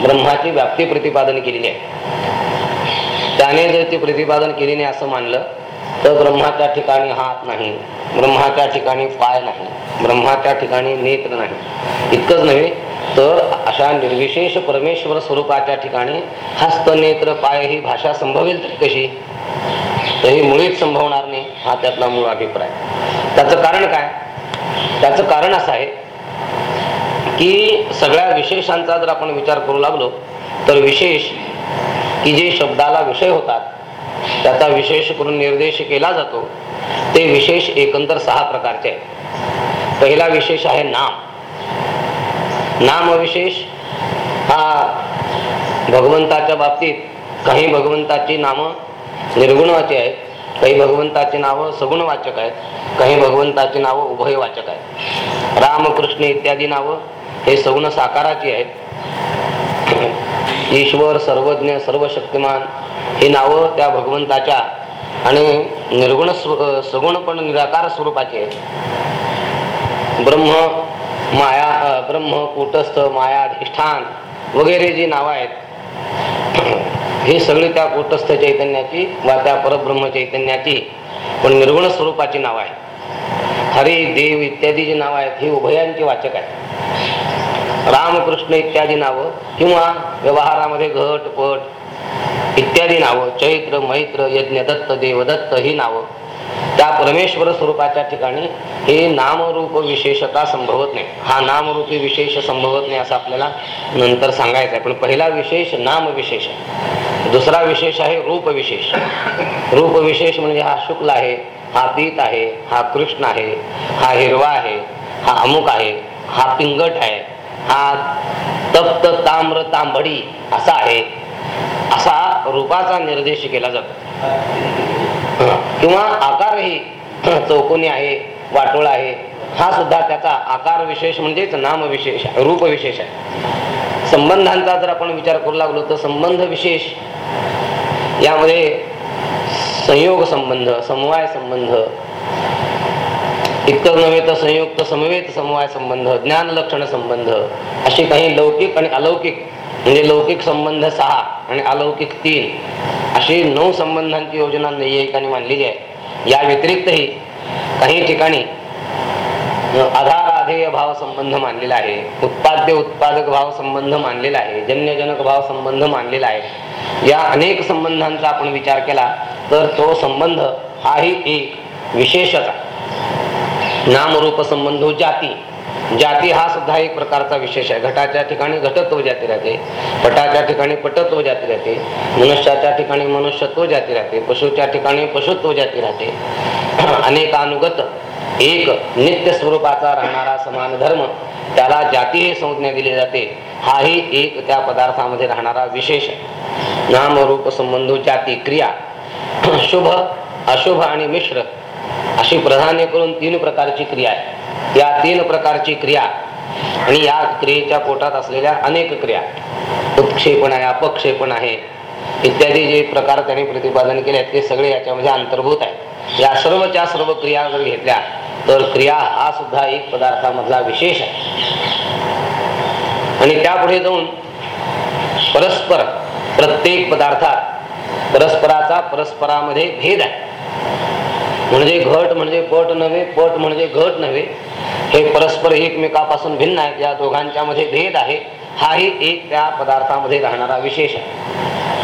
ब्रह्माची व्याप्ती प्रतिपादन केलेली आहे. त्याने जर ती प्रतिपादन केली नाही असं मानलं तर ब्रह्माच्या ठिकाणी हात नाही ब्रह्माच्या ठिकाणी पाय नाही ब्रह्माच्या ठिकाणी नेत्र नाही. इतकंच नव्हे तर अशा निर्विशेष परमेश्वर स्वरूपाच्या ठिकाणी हस्त नेत्र पाय ही भाषा संभवेल तरी कशी? तर ही मुळीच संभवणार नाही हा त्यातला मूळ अभिप्राय. त्याचं कारण काय? त्याचं कारण असं आहे की सगळ्या विशेषांचा जर आपण विचार करू लागलो तर विशेष की जे शब्दाला विषय होतात त्याचा विशेष करून निर्देश केला जातो ते विशेष एकंदर सहा प्रकारचे आहेत. पहिला विशेष आहे नाम. नामविशेष हा भगवंताच्या बाबतीत काही भगवंताची नामं निर्गुणाची आहेत. काही भगवंताची नावं सगुण वाचक आहेत काही भगवंताची नावं उभय वाचक आहेत. रामकृष्ण इत्यादी नावं हे सगुण साकाराची आहेत. ईश्वर सर्वज्ञ सर्व शक्तिमान ही नावं त्या भगवंताच्या आणि निर्गुण सगुण पण निराकार स्वरूपाची आहेत. ब्रह्म माया ब्रह्म कूटस्थ माया अधिष्ठान वगैरे जी नावं आहेत ही सगळी त्या गोटस्थ चैतन्याची वा त्या परब्रह्म चैतन्याची पण निर्गुण स्वरूपाची नावं आहेत. हरी देव इत्यादी जी नावं आहेत ही उभयांची वाचक आहेत. रामकृष्ण इत्यादी नावं किंवा व्यवहारामध्ये घट पट इत्यादी नावं चैत्र मैत्र यज्ञदत्त देवदत्त ही नावं त्या परमेश्वर स्वरूपाच्या ठिकाणी हे नामरूप विशेषता संभवत नाही. हा नामरूपी विशेष संभवत नाही असं आपल्याला नंतर सांगायचं आहे. पण पहिला विशेष नाम विशेष आहे. दुसरा विशेष आहे रूप विशेष. रूप विशेष म्हणजे हा शुक्ल आहे हा पीत आहे हा कृष्ण आहे हा हिरवा आहे हा अमुक आहे हा पिंगट आहे हा तप्त ताम्र तांबडी असा आहे. असा रूपाचा निर्देश केला जातो. किंवा आकारही चौकोनी आहे वाटोळ आहे हा सुद्धा त्याचा आकार विशेष म्हणजेच नाम विशेष आहे, रूप विशेष आहे. संबंधांचा जर आपण विचार करू लागलो तर संबंध विशेष यामध्ये संयोग संबंध समवाय संबंध इतकंच नव्हे तर संयुक्त समवेत समवाय संबंध ज्ञान लक्षण संबंध असे काही लौकिक आणि अलौकिक म्हणजे लौकिक संबंध सहा आणि अलौकिक तीन. अशी नऊ संबंधांची योजना नैयिकाने मांडलेली आहे. या व्यतिरिक्तही काही ठिकाणी आधार आधेय भाव संबंध मानलेला आहे. उत्पाद्य उत्पादक भाव संबंध मानलेला आहे. जन्यजनक भाव संबंध मानलेला आहे. या अनेक संबंधांचा आपण विचार केला तर तो संबंध हाही एक विशेषता नामरूप संबंधो जाती जाती हा सुद्धा एक प्रकारचा विशेष आहे. घटाच्या ठिकाणी घटत्व जाती राहते पटाच्या ठिकाणी पटत्व जाती राहते मनुष्याच्या ठिकाणी मनुष्यत्व जाती राहते पशुच्या ठिकाणी पशुत्व जाती राहते. अनेकानुगत एक नित्य स्वरूपाचा राहणारा समान धर्म त्याला जाती ही संज्ञा दिली जाते. हाही एक त्या पदार्थामध्ये राहणारा विशेष नामरूप संबंध जाती क्रिया. शुभ अशुभ आणि मिश्र अशी प्रधान करून तीन प्रकारची क्रिया आहे. या तीन प्रकारची क्रिया आणि या क्रियेच्या पोटात असलेल्या अनेक क्रिया उत्क्षेपण आहे अपक्षेपण आहे इत्यादी जे प्रकार त्यांनी प्रतिपादन केले आहेत ते सगळे याच्यामध्ये म्हणजे अंतर्भूत आहे या सर्वच्या सर्व क्रिया जर घेतल्या तर क्रिया हा सुद्धा एक पदार्थामधला विशेष आहे. आणि त्यापुढे जाऊन परस्पर प्रत्येक पदार्थात परस्पराचा परस्परामध्ये भेद आहे. म्हणजे घट म्हणजे पट नव्हे पट म्हणजे घट नव्हे. हे परस्पर एकमेकापासून भिन्न आहेत या दोघांच्या मध्ये भेद आहे. हाही एक त्या पदार्थामध्ये राहणारा विशेष आहे.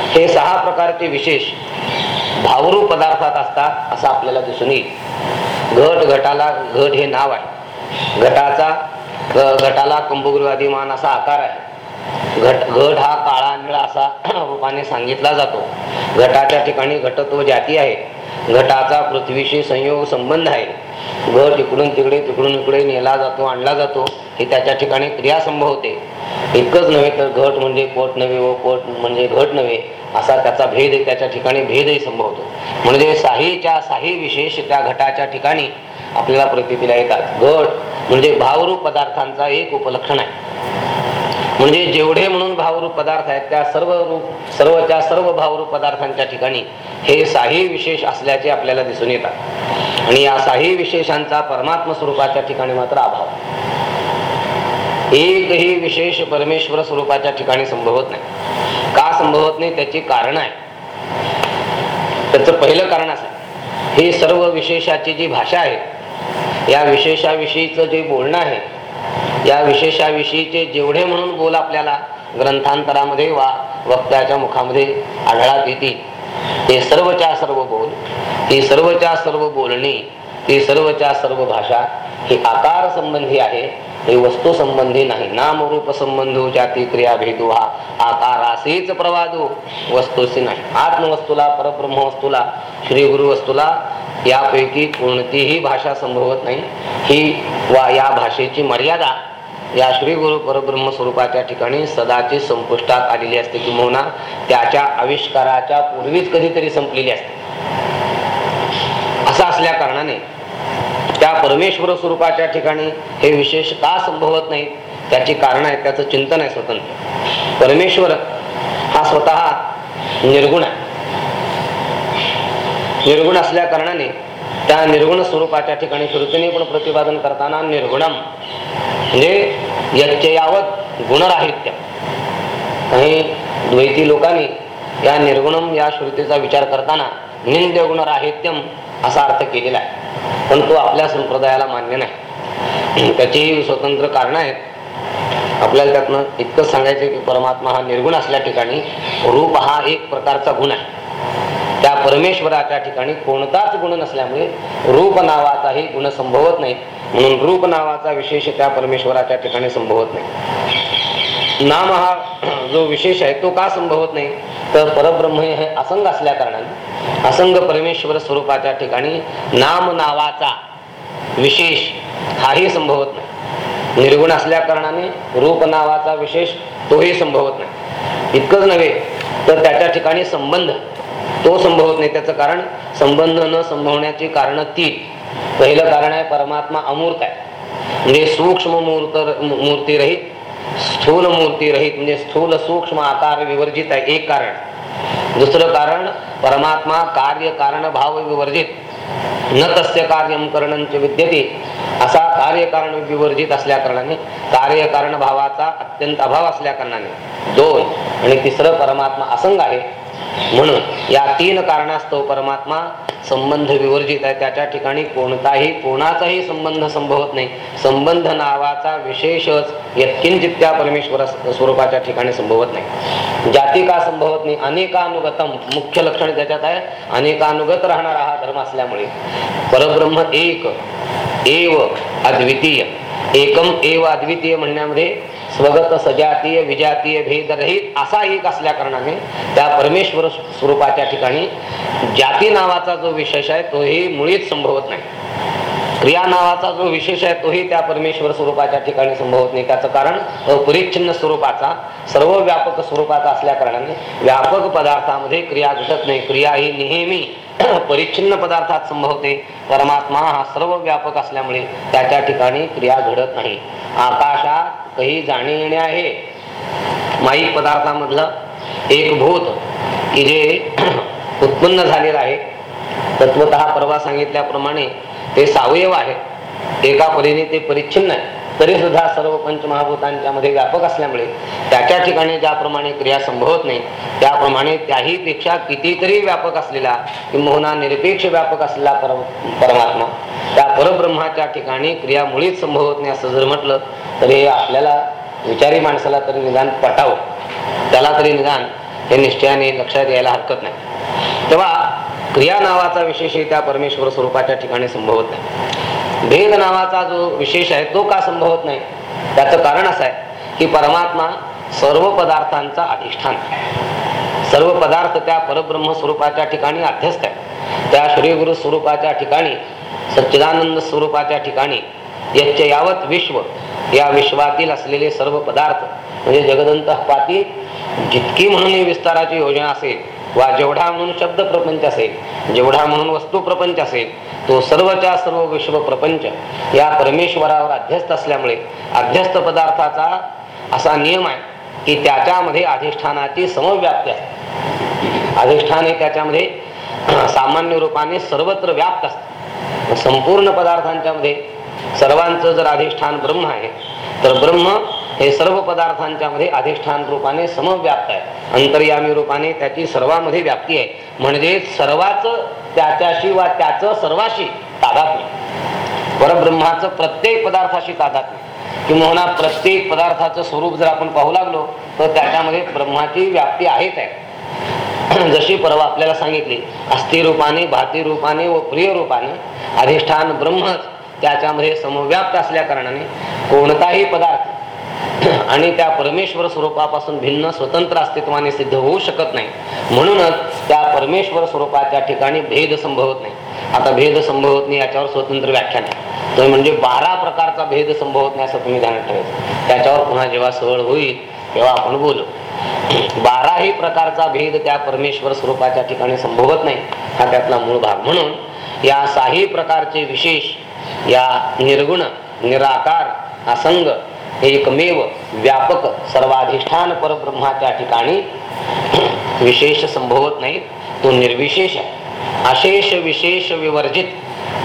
हे सहा प्रकारचे विशेष भावरूप पदार्थात असतात असं आपल्याला दिसून येईल. घट घटाला घट हे नाव आहे. घटाचा ग- घटाला कंबुगृहादिमान असा आकार आहे. घट घट हा काळा निळा असा रूपाने सांगितला जातो. घटाच्या ठिकाणी घटत्व जाती आहे. घटाचा पृथ्वीशी संयोग संबंध आहे. घट इकडून तिकडे तिकडून इकडे नेला जातो आणला जातो. हे त्याच्या ठिकाणी क्रिया संभवते इतकंच नव्हे तर घट म्हणजे कोट नव्हे व कोट म्हणजे घट नव्हे असा त्याचा भेद त्याच्या ठिकाणी भेदही संभवतो म्हणजे साहीच्या साही विशेष त्या घटाच्या ठिकाणी आपल्याला प्रतीला येतात. घट म्हणजे भावरूप पदार्थांचा एक उपलक्षण आहे. म्हणजे जेवढे म्हणून भावरूप पदार्थ आहेत त्या सर्व रूप सर्वच्या सर्व भावरूप पदार्थांच्या ठिकाणी हे साही विशेष असल्याचे आपल्याला दिसून येतात. आणि या साही विशेषांचा परमात्म स्वरूपाच्या ठिकाणी मात्र अभाव. एकही विशेष परमेश्वर स्वरूपाच्या ठिकाणी संभवत नाही. का संभवत नाही? त्याची कारण आहे त्याचं पहिलं कारण असं ही सर्व विशेषाची जी भाषा आहे या विशेषाविषयीचं जे बोलणं आहे या विशेषाविषयीचे जेवढे म्हणून बोल आपल्याला ग्रंथांतरामध्ये वा वक्त्याच्या मुखामध्ये आढळात येतील. ते सर्वच्या सर्व बोल ही सर्वच्या सर्व बोलणी ती सर्वच्या सर्व भाषा ही आकार संबंधी आहे हे वस्तू संबंधी नाही. नाम रूप संबंधो जाती क्रिया भेदू हा आकारासेच प्रवादो वस्तूशी नाही. आत्मवस्तूला परब्रह्म वस्तूला श्री गुरु वस्तूला यापैकी कोणतीही भाषा संभवत नाही. ही वा या भाषेची मर्यादा या श्री गुरु परब्रह्म स्वरूपाच्या ठिकाणी सदाची संपुष्टात आलेली असते किंवा त्याच्या आविष्काराच्या पूर्वीच कधीतरी संपलेली असते. असं असल्या कारणाने त्या परमेश्वर स्वरूपाच्या ठिकाणी हे विशेष का संभवत नाही? त्याची कारण आहे त्याचं चिंतन आहे स्वतंत्र. परमेश्वर हा स्वतः निर्गुण आहे. निर्गुण असल्या कारणाने त्या निर्गुण स्वरूपाच्या ठिकाणी श्रुतीने पण प्रतिपादन करताना निर्गुणम म्हणजे यच्चयावत गुणराहित्य. काही द्वैती लोकांनी या निर्गुणम या श्रुतीचा विचार करताना निंद्य गुणराहित्यम असा अर्थ केलेला आहे. पण तो आपल्या संप्रदायाला मान्य नाही. त्याची स्वतंत्र कारण आहेत. आपल्याला त्यातनं इतकंच सांगायचं की परमात्मा हा निर्गुण असल्या ठिकाणी रूप हा एक प्रकारचा गुण आहे. त्या परमेश्वराच्या ठिकाणी कोणताच गुण नसल्यामुळे रूप नावाचाही गुण संभवत नाही. म्हणून रूप नावाचा विशेष त्या परमेश्वराच्या ठिकाणी संभवत नाही. नाम हा जो विशेष आहे तो का संभवत नाही? तर परब्रह्म हे असंग असल्या कारणाने असंग परमेश्वर स्वरूपाच्या ठिकाणी नाम नावाचा विशेष हाही संभवत नाही. निर्गुण असल्या कारणाने रूप नावाचा विशेष तोही संभवत नाही. इतकंच नव्हे तर त्याच्या ठिकाणी संबंध तो संभवत नाही. त्याचं कारण संबंध न संभवण्याची कारण ती पहिलं कारण आहे परमात्मा अमूर्त आहे. म्हणजे सूक्ष्म मूर्त मूर्ती रहित स्थूल मूर्ती रहित म्हणजे स्थूल सूक्ष्म आकार विवर्जित आहे एक कारण. दुसरं कारण परमात्मा कार्य कारण भाव विवर्जित. न तस्य कार्यम करणंच विद्यते. असा कार्यकारण विवर्जित असल्या कारणाने कार्यकारण भावाचा अत्यंत अभाव असल्या कारणाने दोन. आणि तिसरं परमात्मा असंग आहे म्हणून या तीन कारणास्तव परमात्मा संबंध विवर्जित आहे. त्याच्या ठिकाणी कोणताही कोणाचाही संबंध संभवत नाही. संबंध नावाचा विशेषच यत्किंचित त्या परमेश्वर स्वरूपाच्या ठिकाणी संभवत नाही. जाती का संभवत नाही? अनेकानुगतम. मुख्य लक्षण त्याच्यात आहे. अनेकानुगत राहणारा हा धर्म असल्यामुळे. परब्रह्म एक एव अद्वितीय. एकम एव अद्वितीय म्हणण्यामध्ये स्वगत सजातीय विजातीय भेदरहित असा एक असल्या कारणाने त्या परमेश्वर स्वरूपाच्या ठिकाणी जाती नावाचा जो विशेष आहे तोही मुळीच संभवत नाही. क्रिया नावाचा जो विशेष आहे तोही त्या परमेश्वर स्वरूपाच्या ठिकाणी संभवत नाही. त्याचं कारण अपरिच्छिन्न स्वरूपाचा सर्व व्यापक स्वरूपाचा असल्या कारणाने व्यापक पदार्थामध्ये क्रिया घटत नाही. क्रिया ही नेहमी परिच्छिन्न पदार्थात संभवते. परमात्मा हा सर्व व्यापक असल्यामुळे त्याच्या ठिकाणी क्रिया घडत नाही. आकाशात काही जाणे येणे आहे. माईक पदार्थामधलं एक भूत की जे उत्पन्न झालेलं आहे. तत्वत परवा सांगितल्याप्रमाणे ते सावयव आहे. एका परीने ते परिच्छिन्न आहे. तरी सुद्धा सर्व पंचमहाभूतांच्या मध्ये व्यापक असल्यामुळे त्याच्या ठिकाणी ज्याप्रमाणे क्रिया संभवत नाही त्याप्रमाणे त्याही पेक्षा कितीतरी व्यापक असलेला किंबहुना निरपेक्ष व्यापक असलेला पर परमात्मा त्या परब्रह्माच्या ठिकाणी क्रिया मुळीच संभवत नाही असं जर म्हटलं तर हे आपल्याला विचारी माणसाला तरी निदान पटावं. त्याला तरी निदान हे निश्चयाने लक्षात यायला हरकत नाही. तेव्हा क्रिया नावाचा विशेष त्या परमेश्वर स्वरूपाच्या ठिकाणी संभवत नाही. भेद नावाचा जो विशेष आहे तो का संभवत नाही त्याचं कारण असं आहे की परमात्मा सर्व पदार्थांचा अधिष्ठान आहे. सर्व पदार्थ त्या परब्रह्म स्वरूपाच्या ठिकाणी अध्यस्त आहे त्या श्रीगुरु स्वरूपाच्या ठिकाणी सच्चिदानंद स्वरूपाच्या ठिकाणी यच्च यावत विश्व या विश्वातील असलेले सर्व पदार्थ म्हणजे जगदंत पाती जितकी म्हणून विस्ताराची योजना असेल वा जेवढा म्हणून शब्द प्रपंच असेल जेवढा म्हणून वस्तू प्रपंच असेल तो सर्वच्या सर्व विश्व प्रपंच या परमेश्वरावर अध्यस्त असल्यामुळे अध्यस्त पदार्थाचा असा नियम आहे की त्याच्यामध्ये अधिष्ठानाची समव्याप्ती आहे. अधिष्ठान हे त्याच्यामध्ये सामान्य रूपाने सर्वत्र व्याप्त असत. संपूर्ण पदार्थांच्या मध्ये सर्वांचं जर अधिष्ठान ब्रह्म आहे तर ब्रह्म हे सर्व पदार्थांच्या मध्ये अधिष्ठान रूपाने समव्याप्त आहे. अंतर्यामी रूपाने त्याची सर्वांमध्ये व्याप्ती आहे. म्हणजे सर्वाच त्याच्याशी वा त्याचं सर्वाशी तादात्म्य. परब्रह्माचं प्रत्येक पदार्थाशी तादात्म्य. किंवा प्रत्येक पदार्थाचं स्वरूप जर आपण पाहू लागलो तर त्याच्यामध्ये ब्रह्माची व्याप्ती आहेच आहे. जशी परवा आपल्याला सांगितली अस्थिरूपाने भाती रूपाने व प्रिय रूपाने अधिष्ठान ब्रह्मच त्याच्यामध्ये समव्याप्त असल्या कारणाने कोणताही पदार्थ आणि त्या परमेश्वर स्वरूपापासून भिन्न स्वतंत्र अस्तित्वाने सिद्ध होऊ शकत नाही. म्हणूनच त्या परमेश्वर स्वरूपाच्या ठिकाणी भेद संभवत नाही. आता भेद संभवत नाही याच्यावर स्वतंत्र व्याख्यान आहे. तर म्हणजे बारा प्रकारचा भेद संभवत नाही असं तुम्ही ध्यानात ठेवायचं त्याच्यावर पुन्हा जेव्हा सवळ होईल तेव्हा आपण बोलू. बाराही प्रकारचा भेद त्या परमेश्वर स्वरूपाच्या ठिकाणी संभवत नाही. हा त्यातला मूळ भाग. म्हणून या साही प्रकारचे विशेष या निर्गुण निराकार असंग एकमेव व्यापक सर्वाधिष्ठान परब्रह्माच्या ठिकाणी विशेष संभवत नाही तो निर्विशेष आहे. अशेष विशेष विवर्जित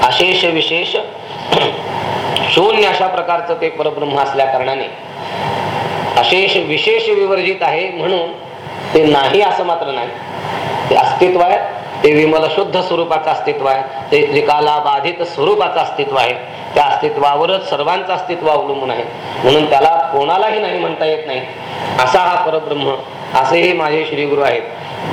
अशेष विशेष शून्य अशा प्रकारचं ते परब्रह्म असल्या कारणाने अशेष विशेष विवर्जित आहे म्हणून ते नाही असं मात्र नाही. ते अस्तित्व आहे. ते विमल शुद्ध स्वरूपाचं अस्तित्व आहे. ते त्रिकाला बाधित स्वरूपाचं अस्तित्व आहे. त्या अस्तित्वावरच सर्वांचं अस्तित्व अवलंबून आहे. म्हणून त्याला कोणालाही नाही म्हणता येत नाही. असा हा परब्रह्म असेही माझे श्रीगुरु आहेत.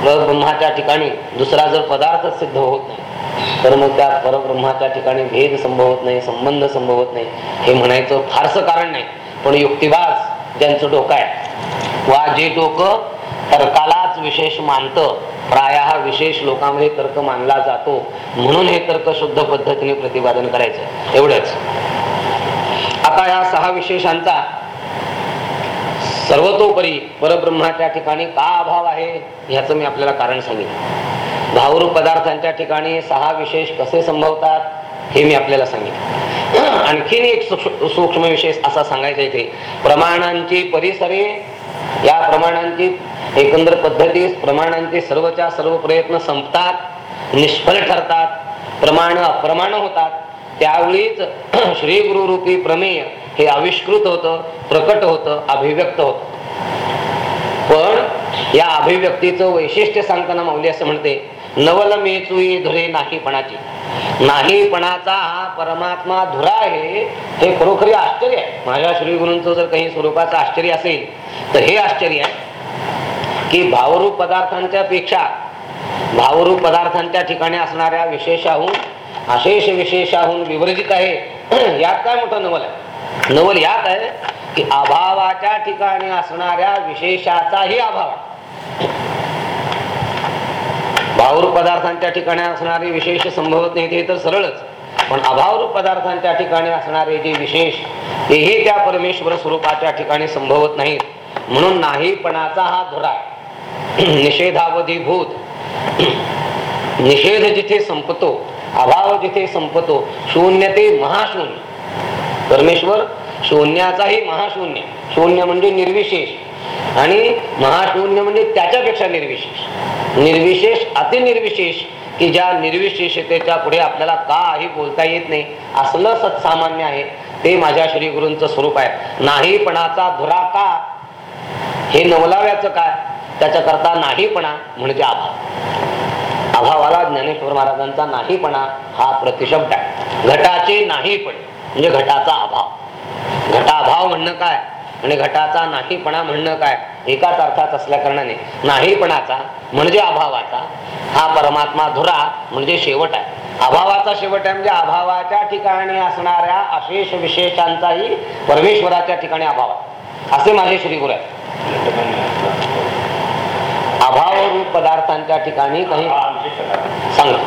परब्रह्माच्या ठिकाणी दुसरा जर पदार्थ सिद्ध होत नाही तर मग त्या परब्रह्माच्या ठिकाणी भेद संभवत नाही संबंध संभवत नाही. हे म्हणायचं फारसं कारण नाही. पण युक्तिबाज ज्यांचं डोकं आहे. वा जे डोकं तर्कालाच विशेष मानतं. प्राय विशेष लोकांमध्ये तर्क मानला जातो. म्हणून हे तर्क शुद्ध पद्धतीने प्रतिपादन करायचं. एवढंच. आता या सहा विशेषांचा सर्वतोपरी परब्रह्माच्या ठिकाणी का अभाव आहे ह्याचं मी आपल्याला कारण सांगितलं. भावरूप पदार्थांच्या ठिकाणी सहा विशेष कसे संभवतात हे मी आपल्याला सांगितलं. आणखीन एक सूक्ष्म विशेष असा सांगायचा इथे. प्रमाणांची परिसरे या प्रमाणांची एकंदर पद्धतीस प्रमाणांचे सर्वच्या सर्व प्रयत्न संपतात निष्फळ ठरतात प्रमाण अप्रमाण होतात. त्यावेळीच श्री गुरुरूपी प्रमेय हे आविष्कृत होतं प्रकट होतं अभिव्यक्त होत. पण या अभिव्यक्तीचं वैशिष्ट्य सांगताना माऊली असं म्हणते नवल मेचुई धुरे नाहीपणाची. नाहीपणाचा हा परमात्मा धुरा आहे हे खरोखरी आश्चर्य आहे. माझ्या श्री गुरूंचं जर काही स्वरूपाचं आश्चर्य असेल तर हे आश्चर्य आहे. की भावरूप पदार्थांच्या पेक्षा भावरूप पदार्थांच्या ठिकाणी असणाऱ्या विशेषाहून अशेष विशेषाहून विवर्जित आहे. यात काय मोठं नवल आहे? नवल यात आहे की अभावाच्या ठिकाणी असणाऱ्या विशेषाचाही अभाव भावरूप पदार्थांच्या ठिकाणी असणारे विशेष संभवत नाही ते तर सरळच. पण अभावरूप पदार्थांच्या ठिकाणी असणारे जे विशेष तेही त्या परमेश्वर स्वरूपाच्या ठिकाणी संभवत नाहीत. म्हणून नाहीपणाचा हा धुरा निषेधावधी भूत निषेध जिथे संपतो अभाव जिथे संपतो शून्य ते महाशून्य. परमेश्वर शून्याचाही महाशून्य. शून्य म्हणजे निर्विशेष. आणि महाशून्य म्हणजे त्याच्यापेक्षा निर्विशेष. निर्विशेष अतिनिर्विशेष की ज्या निर्विशेषतेच्या पुढे आपल्याला काही बोलता येत नाही. असलं सत्सामान्य आहे ते माझ्या श्री गुरूंचं स्वरूप आहे. नाहीपणाचा धुरा का हे नवलाव्याचं काय? त्याच्याकरता नाहीपणा म्हणजे अभाव अभावाला ज्ञानेश्वर महाराजांचा नाहीपणा हा प्रतिशब्द आहे. घटाचे नाहीपण म्हणजे घटाचा अभाव. घटाभाव म्हणणं काय? आणि घटाचा नाहीपणा म्हणणं काय? एकाच अर्थात असल्या कारणाने. नाहीपणाचा म्हणजे अभावाचा. हा परमात्मा धुरा म्हणजे शेवट आहे. अभावाचा शेवट आहे म्हणजे अभावाच्या ठिकाणी असणाऱ्या अशेष विशेषांचाही परमेश्वराच्या ठिकाणी अभाव आहे. असे माझे श्री गुरु आहेत. अभाव रूप पदार्थांच्या ठिकाणी काही सांगतो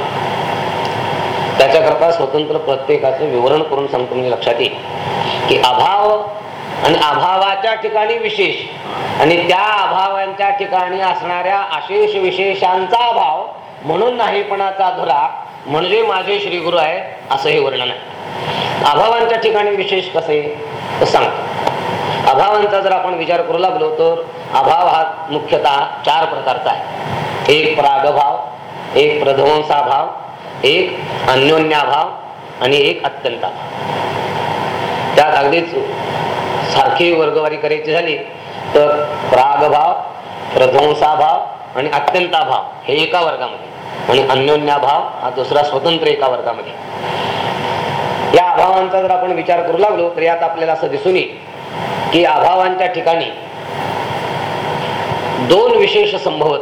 त्याच्याकरता स्वतंत्र प्रत्येकाचं विवरण करून सांगतो म्हणजे लक्षात येईल. की अभाव आणि अभावाच्या ठिकाणी विशेष आणि त्या अभावांच्या ठिकाणी असणाऱ्या अशेष विशेषांचा अभाव म्हणून नाहीपणाचा धुरा म्हणजे माझे श्री गुरु आहे असं हे वर्णन आहे. अभावांच्या ठिकाणी विशेष कसे? सांगतो अभावांचा जर आपण विचार करू लागलो तर अभाव हा मुख्यतः चार प्रकारचा आहे. एक प्रागभाव एक प्रध्वंसाभाव एक अन्योन्याभाव आणि एक अत्यंत त्यात अगदीच सारखी वर्गवारी करायची झाली तर प्रागभाव प्रध्वंसाभाव आणि अत्यंताभाव हे एका वर्गामध्ये. आणि अन्योन्याभाव हा दुसरा स्वतंत्र एका वर्गामध्ये. या अभावांचा जर आपण विचार करू लागलो तर यात आपल्याला असं दिसून येईल की अभावांच्या ठिकाणी दोन विशेष संभवत.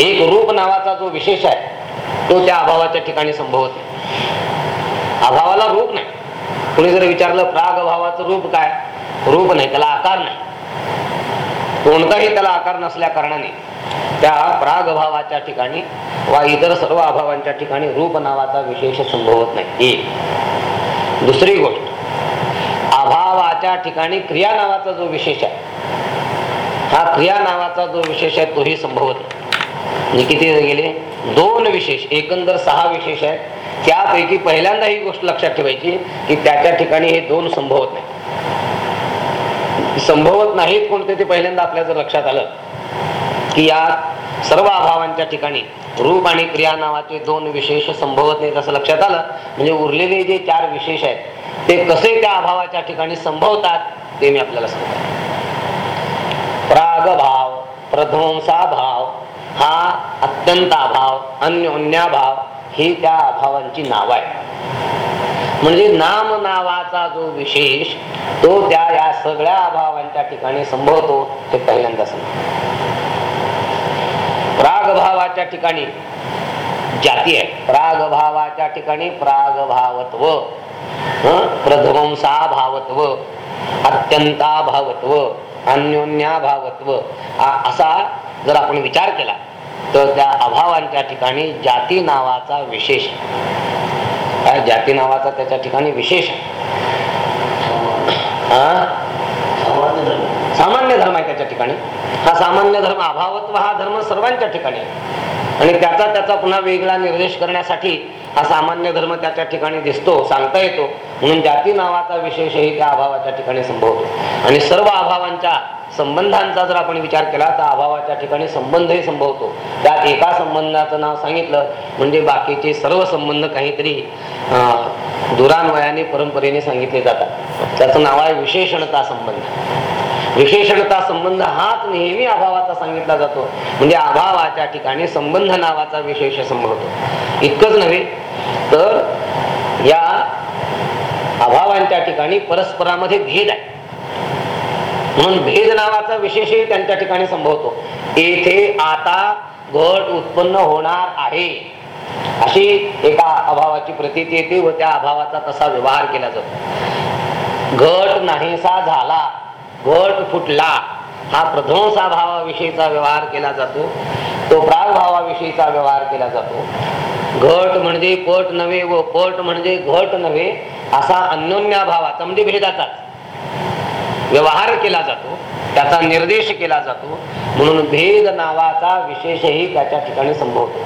एक रूप नावाचा जो विशेष आहे तो त्या अभावाच्या ठिकाणी संभवत नाही. अभावाला रूप नाही. कुणी जर विचारलं प्राग अभावाचं रूप काय? रूप नाही त्याला आकार नाही. कोणताही त्याला आकार नसल्या कारणाने त्या प्रागभावाच्या ठिकाणी वा इतर सर्व अभावांच्या ठिकाणी रूप नावाचा विशेष संभवत नाही. एक. दुसरी गोष्ट अभावाच्या ठिकाणी क्रिया नावाचा जो विशेष आहे हा क्रिया नावाचा जो विशेष आहे तोही संभवत म्हणजे किती गेले? दोन विशेष एकंदर सहा विशेष आहेत. त्यापैकी पहिल्यांदा ही गोष्ट लक्षात ठेवायची की त्याच्या ठिकाणी हे दोन संभवत नाही. संभवत नाहीत कोणते ते पहिल्यांदा आपल्या जर लक्षात आलं की या सर्व अभावांच्या ठिकाणी रूप आणि क्रिया नावाचे दोन विशेष संभवत नाहीत असं लक्षात आलं. म्हणजे उरलेले जे चार विशेष आहेत ते कसे त्या अभावाच्या ठिकाणी संभवतात ते मी आपल्याला सांगतो. प्रागभाव प्रध्वंसाभाव हा अत्यंत अभाव अन्योन्या अन्योन्याभाव ही त्या अभावांची नाव आहे म्हणजे नाम नावाचा जो विशेष तो त्या या सगळ्या अभावांच्या ठिकाणी संभवतो हे पहिल्यांदा समजतो प्रागभावाच्या ठिकाणी जाती आहे. प्रागभावाच्या ठिकाणी प्रागभावत्व. प्रध्वंसा भावत्व अत्यंता भावत्व अन्योन्या भावत्व असा जर आपण विचार केला तर त्या अभावांच्या ठिकाणी जाती नावाचा विशेष जाती नावाचा त्याच्या ठिकाणी विशेष हा? सामान्य धर्म आहे त्याच्या ठिकाणी. हा सामान्य धर्म अभावत्व हा धर्म सर्वांच्या ठिकाणी आहे. आणि त्याचा त्याचा पुन्हा वेगळा निर्देश करण्यासाठी हा सामान्य धर्म त्याच्या ठिकाणी दिसतो सांगता येतो. म्हणून जाती नावाचा विशेषही त्या अभावाच्या ठिकाणी संभवतो. आणि सर्व अभावांच्या संबंधांचा जर आपण विचार केला तर अभावाच्या ठिकाणी संबंधही संभवतो. त्यात एका संबंधाचं नाव सांगितलं म्हणजे बाकीचे सर्व संबंध काहीतरी अं, दुरान्वयाने परंपरेने सांगितले जातात. त्याचं नाव आहे विशेषणता संबंध. विशेषणता संबंध हाच नेहमी अभावाचा सांगितला जातो. म्हणजे अभावाच्या ठिकाणी संबंध नावाचा विशेष संभवतो इतकंच नव्हे तर या अभावांच्या ठिकाणी परस्परामध्ये भेद आहे. म्हणून भेद नावाचा विशेषही त्यांच्या ठिकाणी संभवतो येथे आता घट उत्पन्न होणार आहे. अशी एका अभावाची प्रतीती येते व त्या अभावाचा तसा व्यवहार केला जातो. घट नाहीसा झाला. घट फुटला हा प्रध्वंसाभावाविषयीचा व्यवहार केला जातो. तो प्रागभावाविषयीचा व्यवहार केला जातो. घट म्हणजे पट नव्हे व पट म्हणजे घट नव्हे असा अन्योन्या भावाचा म्हणजे भेदाचाच व्यवहार केला जातो. त्याचा निर्देश केला जातो. म्हणून भेद नावाचा विशेषही त्याच्या ठिकाणी संभवतो.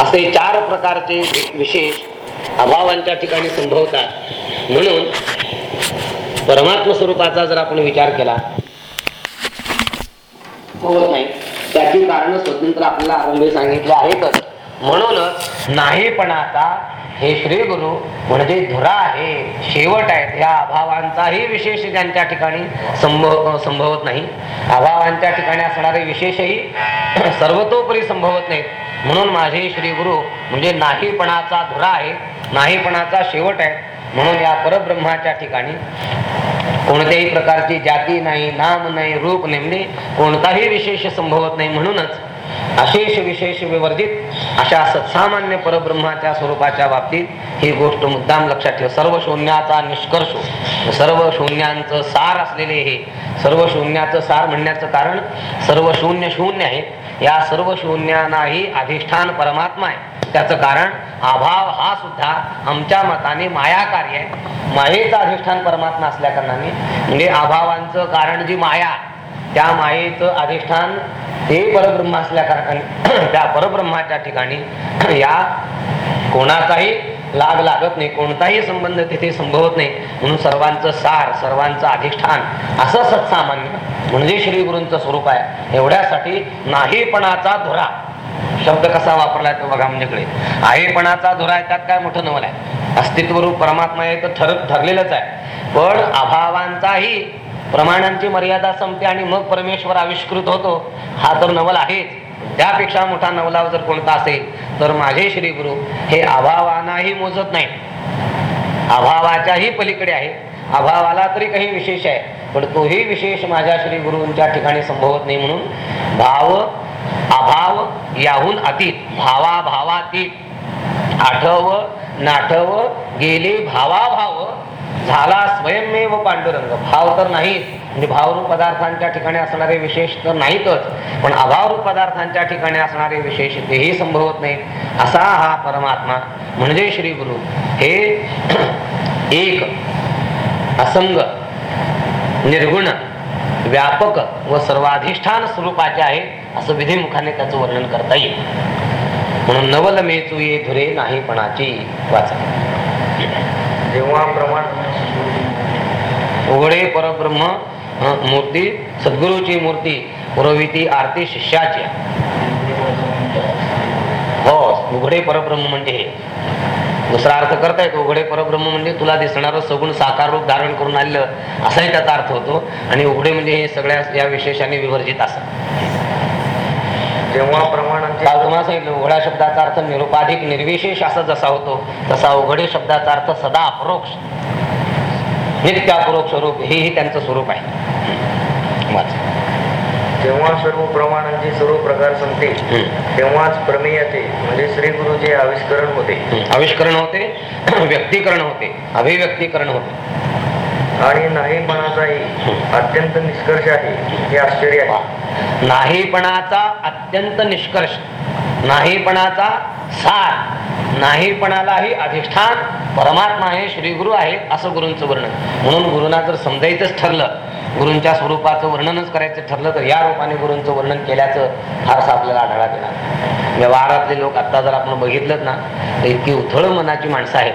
असे चार प्रकारचे विशेष अभावांच्या ठिकाणी संभवतात. म्हणून परमात्म स्वरूपाचा जर आपण विचार केला होत नाही. त्याची कारण स्वतंत्र आपल्याला आरंभी सांगितले आहेतच. म्हणूनच नाही पण आता हे श्री गुरु म्हणजे धुरा आहे. शेवट आहे या अभावांचाही विशेष त्यांच्या ठिकाणी संभव संभवत नाही. अभावांच्या ठिकाणी असणारे विशेषही सर्वतोपरी संभवत नाहीत. म्हणून माझे श्री गुरु म्हणजे नाहीपणाचा धुरा आहे. नाहीपणाचा शेवट आहे. म्हणून या परब्रह्माच्या ठिकाणी कोणत्याही प्रकारची जाती नाही नाम नाही रूप नाही म्हणजे कोणताही विशेष संभवत नाही. म्हणूनच अशेष विशेष विवर्जित अशा सत्सामान्य परब्रह्माच्या स्वरूपाच्या बाबतीत ही गोष्ट मुद्दाम लक्षात ठेव. सर्व शून्याचा निष्कर्ष सर्व शून्यांचं सार असलेले हे सर्व शून्याचं सार म्हणण्याचं कारण सर्व शून्य शून्य आहे या सर्व शून्यांनाही अधिष्ठान परमात्मा आहे. त्याचं कारण अभाव हा सुद्धा आमच्या मताने माया कार्य आहे. मायेचं अधिष्ठान परमात्मा असल्या कारणाने म्हणजे अभावांचं कारण जी माया त्या मायेचं अधिष्ठान हे परब्रह्म असल्या कारणाने त्या परब्रह्माच्या ठिकाणी या कोणाचाही लाग लागत नाही कोणताही संबंध तिथे संभवत नाही. म्हणून सर्वांचं सार सर्वांचं अधिष्ठान असं सत्सामान्य म्हणजे श्री गुरूंचं स्वरूप आहे. एवढ्यासाठी नाहीपणाचा धुरा. शब्द कसा वापरलाय तो बघा म्हणजेकडे आहेपणाचा धुरा आहे त्यात काय मोठं नवल आहे? अस्तित्वरूप परमात्मा हे तर ठर ठरलेलंच आहे. पण अभावांचाही प्रमाणांची मर्यादा संपते आणि मग परमेश्वर आविष्कृत होतो. हा तर नवल आहेच. त्यापेक्षा मोठा नवलाव जर कोणता असेल तर माझे श्री गुरु हे अभावांनाही मोजत नाही अभावाच्याही पलीकडे आहे. अभावाला तरी काही विशेष आहे पण तोही विशेष माझ्या श्री गुरूंच्या ठिकाणी संभवत नाही म्हणून भाव अभाव याहून अतीत. भावा भावातीत आठव नाठव गेले भावाभाव. झाला स्वयंमेव पांडुरंग. भाव तर नाही म्हणजे भावरूप पदार्थांच्या ठिकाणी असणारे विशेष तर नाहीतच. पण अभावरूप पदार्थांच्या ठिकाणी असणारे विशेष तेही संभवत नाही असा हा परमात्मा. म्हणजे श्री गुरु हे एक असंग निर्गुण व्यापक व सर्वाधिष्ठान स्वरूपाचे आहे. असं विधिमुखाने त्याचं वर्णन करता येईल. म्हणून नवल मेचू ये धुरे नाहीपणाची वाचा. जेव्हा प्रमाण उघडे परब्रह्म मूर्ती सद्गुरूची मूर्ती पुरविती आरती शिष्याची. हो उघडे परब्रह्म म्हणजे हे. दुसरा अर्थ करता येतो उघडे परब्रह्म म्हणजे तुला दिसणारं सगुण साकार रूप धारण करून आलेलं असाही त्याचा अर्थ होतो. आणि उघडे म्हणजे हे सगळ्या या विशेषाने विवर्जित असं. जेव्हा प्रमाणांचे काल तुम्हाला सांगितलं उघड्या शब्दाचा अर्थ निरुपाधिक निर्विशेष असा जसा होतो तसा उघडे शब्दाचा अर्थ सदा अपरोक्ष नित्य अपरोक्ष स्वरूप हेही त्यांचं स्वरूप आहे. जेव्हा सर्व प्रमाणांचे सर्व प्रकार संपते. तेव्हाच प्रमेयाचे म्हणजे श्री गुरुचे आविष्करण होते. आविष्करण होते व्यक्तीकरण होते अभिव्यक्तीकरण होते आणि नाहीपणाचाही अत्यंत निष्कर्ष आहे हे आश्चर्य आहे. नाहीपणाचा अत्यंत निष्कर्ष. नाहीपणाचा सार. नाहीपणालाही अधिष्ठान. परमात्मा आहे श्री गुरु आहे असं गुरूंचं वर्णन. म्हणून गुरुना जर समजायचंच ठरलं गुरूंच्या स्वरूपाचं वर्णनच करायचं ठरलं तर या रूपाने गुरूंचं वर्णन केल्याचं फारसं आपल्याला आढळा येणार व्यवहारातले लोक आत्ता जर आपण बघितलं ना तर इतकी उथळ मनाची माणसं आहेत.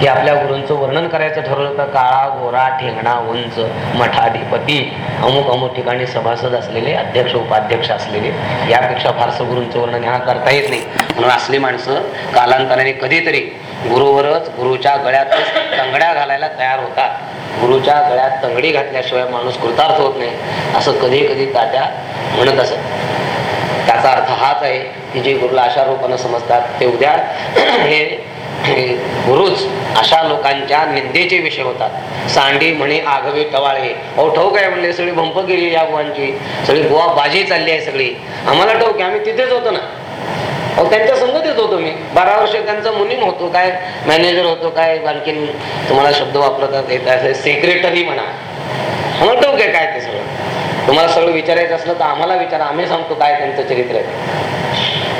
की आपल्या गुरूंचं वर्णन करायचं ठरवलं तर काळा गोरा ठेंगणा उंच मठाधिपती अमुक अमुक ठिकाणी सभासद असलेले अध्यक्ष उपाध्यक्ष असलेले यापेक्षा फारसं गुरूंचं वर्णन ह्या करता येत नाही. म्हणून असली माणसं कालांतराने कधीतरी गुरुवरच गुरुच्या गळ्यातच तंगड्या घालायला तयार होतात. गुरुच्या गळ्यात तंगडी घातल्याशिवाय माणूस कृतार्थ होत नाही असं कधी कधी तात्या म्हणत असत. त्याचा अर्थ हाच आहे की जे गुरुला अशा रूपानं समजतात ते उद्या हे गुरुच अशा लोकांच्या निंदेचे विषय होतात. सांडी म्हणे आघवे टवाळे. अहो ठाऊक आहे म्हणले सगळी भंप गेली या गुवांची सगळी गोवा बाजी चालली आहे सगळी. आम्हाला ठोक आम्ही तिथेच होतो ना. अहो त्यांच्या संगतीत होतो मी. बारा वर्ष त्यांचा मुनीम होतो काय मॅनेजर होतो काय आणखीन तुम्हाला शब्द वापरतात येत सेक्रेटरी म्हणा. आम्हाला ठोक आहे काय ते तुम्हाला सगळं विचारायचं असलं तर आम्हाला विचारा आम्ही सांगतो काय त्यांचं चरित्र आहे.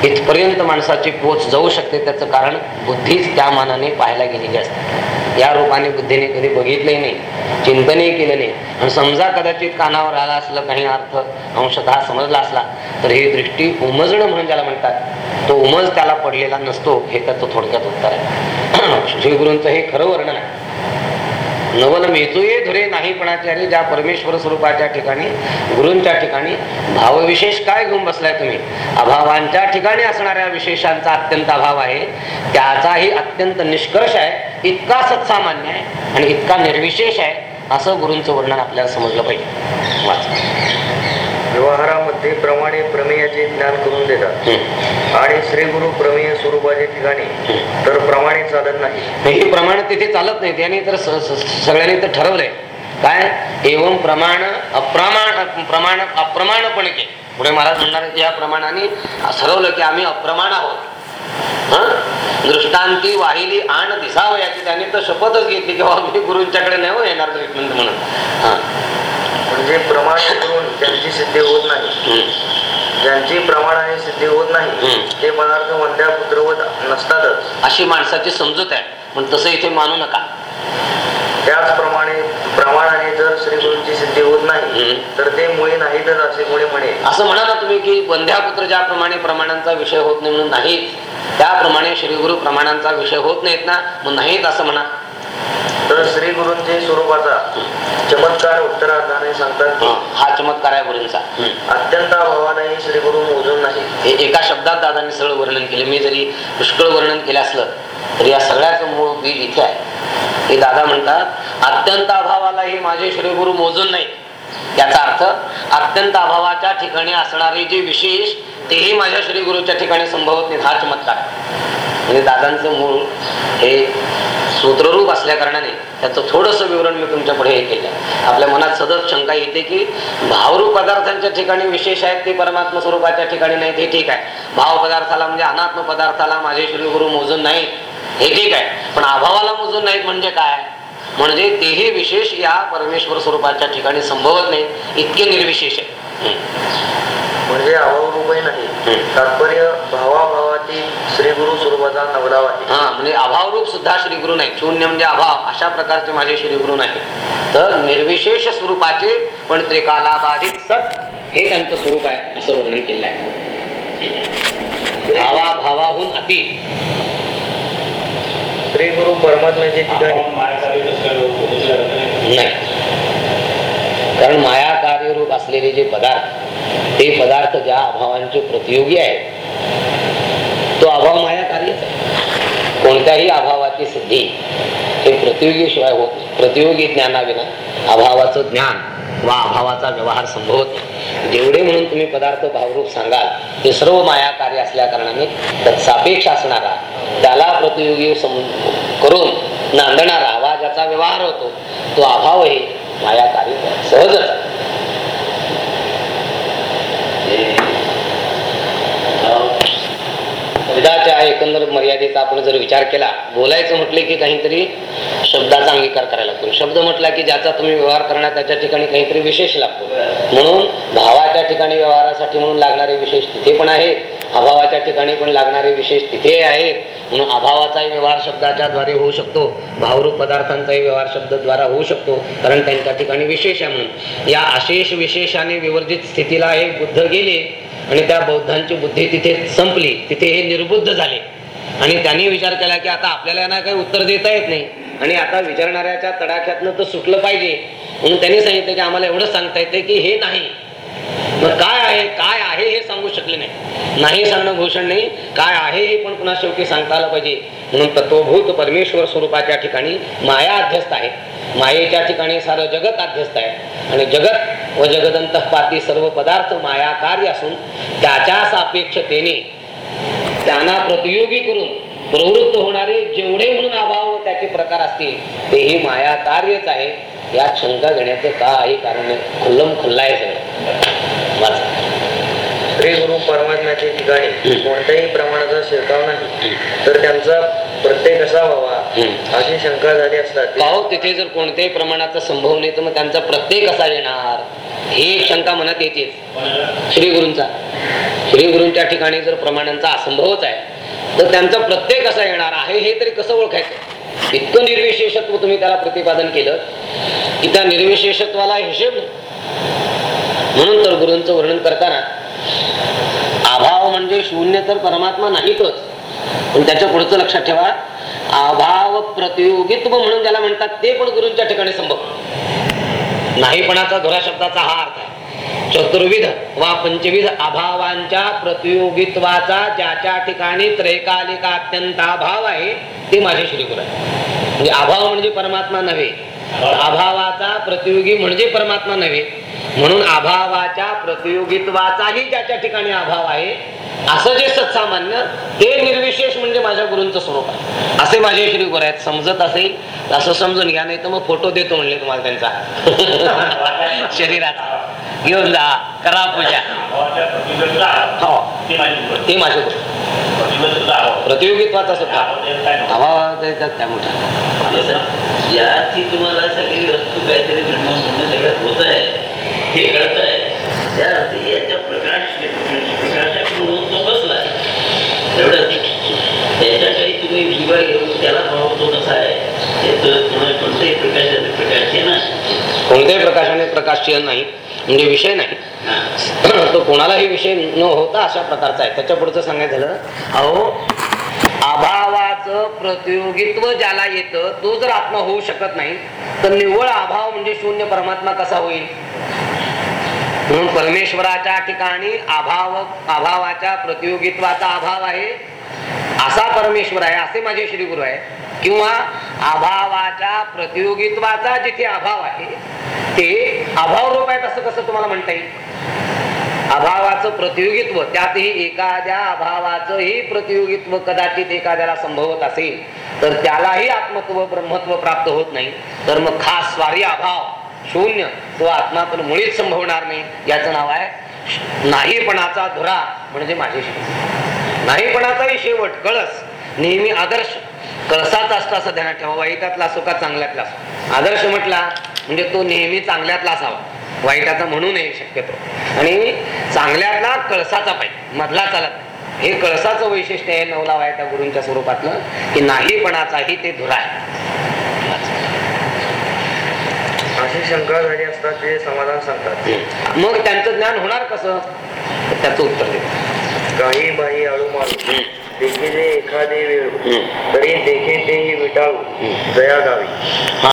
इथपर्यंत माणसाची पोच जाऊ शकते त्याचं कारण बुद्धीच त्या मानाने पाहायला गेलेली असते. या रूपाने बुद्धीने कधी बघितलंही नाही चिंतनही केलं नाही. आणि समजा कदाचित कानावर आला असलं काही अर्थ अंशतः समजला असला तर ही दृष्टी उमजणं म्हणून ज्याला म्हणतात तो उमज त्याला पडलेला नसतो हे त्याचं थोडक्यात उत्तर आहे. श्रीगुरूंचं हे खरं वर्णन आहे. नवल मेतुये धुरे नाहीपणाचे अरे ज्या परमेश्वर स्वरूपाच्या ठिकाणी गुरूंच्या ठिकाणी भावविशेष काय घेऊन बसलाय तुम्ही? अभावांच्या ठिकाणी असणाऱ्या विशेषांचा अत्यंत अभाव आहे. त्याचाही अत्यंत निष्कर्ष आहे. इतका सत्सामान्य आहे आणि इतका निर्विशेष आहे असं गुरूंचं वर्णन आपल्याला समजलं पाहिजे. वाच. व्यवहारामध्ये प्रमाणे प्रमेयाचे ज्ञान करून देतात. आणि श्री गुरु प्रमेय स्वरूपाचे ठिकाणी तर प्रमाणे चालत नाही. हे प्रमाण तिथे चालत नाही त्याने तर सगळ्यांनी तर ठरवलंय. काय? एवं प्रमाण अप्रमाण प्रमाण अप्रमाणपण के पुढे महाराज म्हणणार या प्रमाणाने ठरवलं की आम्ही अप्रमाण आहोत. हं? दृष्टांती वाहिली आण दिसावयाची त्याने तर शपथच घेतली की बाबा मी गुरुंच्याकडे नाही हो येणार ट्रीटमेंट म्हणून. हा. म्हणजे प्रमाण करून त्यांची सिद्धी होत नाही. ज्यांची प्रमाणाने सिद्धी होत नाही. ते पदार्थ वंद्या पुत्रवत नसतातच अशी माणसाची समजूत आहे पण तसं इथे मानू नका त्याचप्रमाणे प्रमाणाने जर श्री गुरूंची सिद्धी होत नाही. तर ते मुळे नाहीतच असे कोणी म्हणे असं म्हणा ना तुम्ही की बंध्यापुत्र ज्याप्रमाणे प्रमाणांचा विषय होत नाही म्हणून नाहीत त्याप्रमाणे श्रीगुरु प्रमाणांचा विषय होत नाहीत ना मग नाहीत असं म्हणा तर श्री गुरूंचे स्वरूपाचा चमत्कार उत्तरार्धाने सांगतात की हं, चमत्कार आहे गुरूंचा. अत्यंत अभावानेही श्री गुरु मोजून नाही. एका शब्दात दादांनी सरळ वर्णन केले. मी जरी पुष्कळ वर्णन केलं असलं तरी या सगळ्याचं मूळ बीज इथे आहे. हे दादा म्हणतात अत्यंत अभावालाही माझे श्रीगुरु मोजून नाही. याचा अर्थ अत्यंत अभावाच्या ठिकाणी असणारे जे विशेष तेही माझ्या श्री गुरुच्या ठिकाणी संभवत नाही हा चमत्कार. म्हणजे दादांचं मूळ हे सूत्ररूप असल्या कारणाने त्याचं थोडस विवरण मी तुमच्यापुढे हे केलं. आपल्या मनात सतत शंका येते की भावरूप पदार्थांच्या ठिकाणी विशेष आहेत ते परमात्मा स्वरूपाच्या ठिकाणी नाही ते ठीक आहे. भाव पदार्थाला म्हणजे अनात्म पदार्थाला माझे श्री गुरु मोजून नाहीत. हे ठीक आहे. पण अभावाला मोजून नाहीत म्हणजे काय? म्हणजे तेही विशेष या परमेश्वर स्वरूपाच्या ठिकाणी संभवत नाही इतके निर्विशेष आहे म्हणजे अभावरूपही नाही. तात्पर्य भावाभावातील श्री गुरु स्वरूपाचा नवलाव आहे हा म्हणजे अभावरूप सुद्धा श्री गुरु नाही. शून्य म्हणजे अभाव अशा प्रकारचे माझे श्री गुरु नाही. तर निर्विशेष स्वरूपाचे पण त्रिकालाबाधित सत हे त्यांचं स्वरूप आहे असं वर्णन केलं आहे भावा भावाहून अति. श्री गुरु परमात्म्याचे ठिकाणी. नाही. कारण माया कार्यरूप असलेले जे पदार्थ ते पदार्थ ज्या अभावांचे प्रतियोगी आहेत तो अभाव माया कार्यच आहे. कोणत्याही अभावाची सिद्धी हे प्रतियोगीशिवाय होत नाही. प्रतियोगी ज्ञानाविना अभावाचं ज्ञान वा अभावाचा व्यवहार संभवत नाही. जेवढे म्हणून तुम्ही पदार्थ भावरूप सांगाल ते सर्व माया कार्य असल्या कारणाने सापेक्ष असणारा त्याला प्रतियोगी करून नांदणारा वा ज्याचा व्यवहार होतो तो अभावही माया कार्य सहजच शब्दाच्या एकंदर मर्यादेचा आपण जर विचार केला बोलायचं म्हटले की काहीतरी शब्दाचा अंगीकार करायला लागतो. शब्द म्हटला की ज्याचा तुम्ही व्यवहार करणार त्याच्या ठिकाणी काहीतरी विशेष लागतो. म्हणून भावाच्या ठिकाणी व्यवहारासाठी म्हणून लागणारे विशेष तिथे पण आहे अभावाच्या ठिकाणी पण लागणारे विशेष तिथे आहेत म्हणून अभावाचाही व्यवहार शब्दाच्या द्वारे होऊ शकतो भावरूप पदार्थांचाही व्यवहार शब्दद्वारा होऊ शकतो कारण त्यांच्या ठिकाणी विशेष आहे म्हणून. या अशेष विशेषाने विवर्जित स्थितीला हे बुद्ध गेले आणि त्या बौद्धांची बुद्धी तिथे संपली. तिथे हे निर्बुद्ध झाले. आणि त्यांनी विचार केला की आता आपल्याला यांना काही उत्तर देता येत नाही. आणि आता विचारणाऱ्याच्या तडाख्यातनं तर सुटलं पाहिजे. म्हणून त्यांनी सांगितलं की आम्हाला एवढं सांगता येते की हे नाही. मग काय आहे? काय आहे हे सांगू शकले नाही. नाही सांगणं भूषण नाही. काय आहे हे पण पुन्हा शेवटी सांगता आलं पाहिजे. म्हणून तत्वभूत परमेश्वर स्वरूपाच्या ठिकाणी माया अध्यस्त आहे. मायेच्या ठिकाणी सारं जगत अध्यस्त आहे. आणि जगत व जगदंत पाती सर्व पदार्थ माया कार्य असून त्याच्या सापेक्षतेने त्यांना प्रतियोगी करून प्रवृत्त होणारे जेवढे म्हणून अभाव व त्याचे प्रकार असतील तेही माया कार्यच आहे. यात शंका घेण्याचं काही कारण खुल्लम खुल्ला आहे सगळं श्री गुरु परमात्म्याचे ठिकाणी. कोणत्याही प्रमाणाचा शिरकाव नाही. तर त्यांचा प्रत्येक असा व्हावा. अशी शंका झाली असतात. पाहू तिथे जर कोणत्याही प्रमाणाचा संभव नाही तर मग त्यांचा प्रत्येक कसा येणार? ही शंका मनात येतेच श्री गुरूंचा. श्री गुरूंच्या ठिकाणी जर प्रमाणांचा असंभवच आहे तर त्यांचा प्रत्येक कसा येणार आहे हे तरी कसं ओळखायचं? इतकं निर्विशेषत्व तुम्ही त्याला प्रतिपादन केलं की त्या निर्विशेषत्वाला हिशेब म्हणून तर गुरूंचं वर्णन करताना अभाव म्हणजे शून्य तर परमात्मा नाहीतच. पण त्याच्या पुढचं लक्षात ठेवा अभाव प्रतियोगित्व म्हणून ज्याला म्हणतात ते पण गुरूंच्या ठिकाणी संभव. नाहीपणाचा धुरा शब्दाचा हा अर्थ आहे. चतुर्विध वा पंचविध अभावांच्या प्रतियोगित्वाचा ज्याच्या ठिकाणी त्रैकालिका अत्यंत अभाव आहे ते माझे श्रीगुरु आहे म्हणजे अभाव म्हणजे परमात्मा नव्हे अभावाचा प्रतियोगी म्हणजे परमात्मा नव्हे. म्हणून अभावाच्या प्रतियोगित्वाचाही ज्याच्या ठिकाणी अभाव आहे. असं जे सत्सामान्य ते निर्विशेष म्हणजे माझ्या गुरूंचं स्वरूप आहे. असे माझे श्री गुरु आहेत. समजत असेल असं समजून घ्या नाही तर मग फोटो देतो म्हणले तुम्हाला त्यांचा. शरीराचा. घेऊन जा करा पूजा. हो. ते माझे प्रतियोगित्वाचा सुद्धा अभाव देतात त्या मोठ्या. याची तुम्हाला सगळी वस्तू काहीतरी ब्रह्म म्हणणं सगळं होत आहे. हे कळत आहे. त्या अर्थी याच्या प्रकाश प्रकाशाकडून तो बसला. एवढंच त्याच्या काही तुम्ही घेऊन त्याला भाव तो कसा आहे त्याचं तुम्हाला कोणत्याही प्रकाशाचे प्रकाश आहे ना? कोणत्याही प्रकाशाने प्रकाशशील नाही. म्हणजे विषय नाही. तो कोणालाही विषय न होता अशा प्रकारचा आहे. त्याच्या पुढचं सांगायचं झालं अहो अभावाचं प्रतियोगित्व ज्याला येतं तो जर आत्मा होऊ शकत नाही तर निव्वळ अभाव म्हणजे शून्य परमात्मा कसा होईल? म्हणून परमेश्वराच्या ठिकाणी अभाव अभावाच्या प्रतियोगित्वाचा अभाव आहे. असा परमेश्वर आहे असे माझे श्री गुरु आहे. किंवा अभावाच्या प्रतियोगित्वाचा जिथे अभाव आहे ते अभाव रूप आहेत असं कसं तुम्हाला म्हणता येईल? अभावाचं प्रतियोगित्व त्यातही एखाद्या अभावाचंही प्रतियोगित्व कदाचित एखाद्याला संभवत असेल तर त्यालाही आत्मत्व ब्रह्मत्व प्राप्त होत नाही. तर मग खास स्वारी अभाव शून्य तो आत्मा तर मुळीच संभवणार नाही याचं नाव आहे नाहीपणाचा धुरा म्हणजे माझे शेवट नाहीपणाचाही शेवट कळस नेहमी आदर्श. कळसाचा असतो असं ध्यानात ठेवा. वाईटातला असो का चांगल्यातला असो. आदर्श म्हटला म्हणजे तो नेहमी चांगल्यातला असावा. वाईटाचा म्हणू नये शक्यतो. आणि चांगल्यातला कळसाचा पाहिजे मधला चालत. हे कळसाचं वैशिष्ट्य आहे नवला त्या गुरूंच्या स्वरूपातलं की नाहीपणाचाही ते धुरा आहे. अशी शंका झाली असता ते समाधान सांगतात. मग त्यांचं ज्ञान होणार कसं? त्याचं उत्तर देतो काही बाई आळू मारू देखे जे एखादे वेळ. तरी देखे तेही विटाळू दया गावी.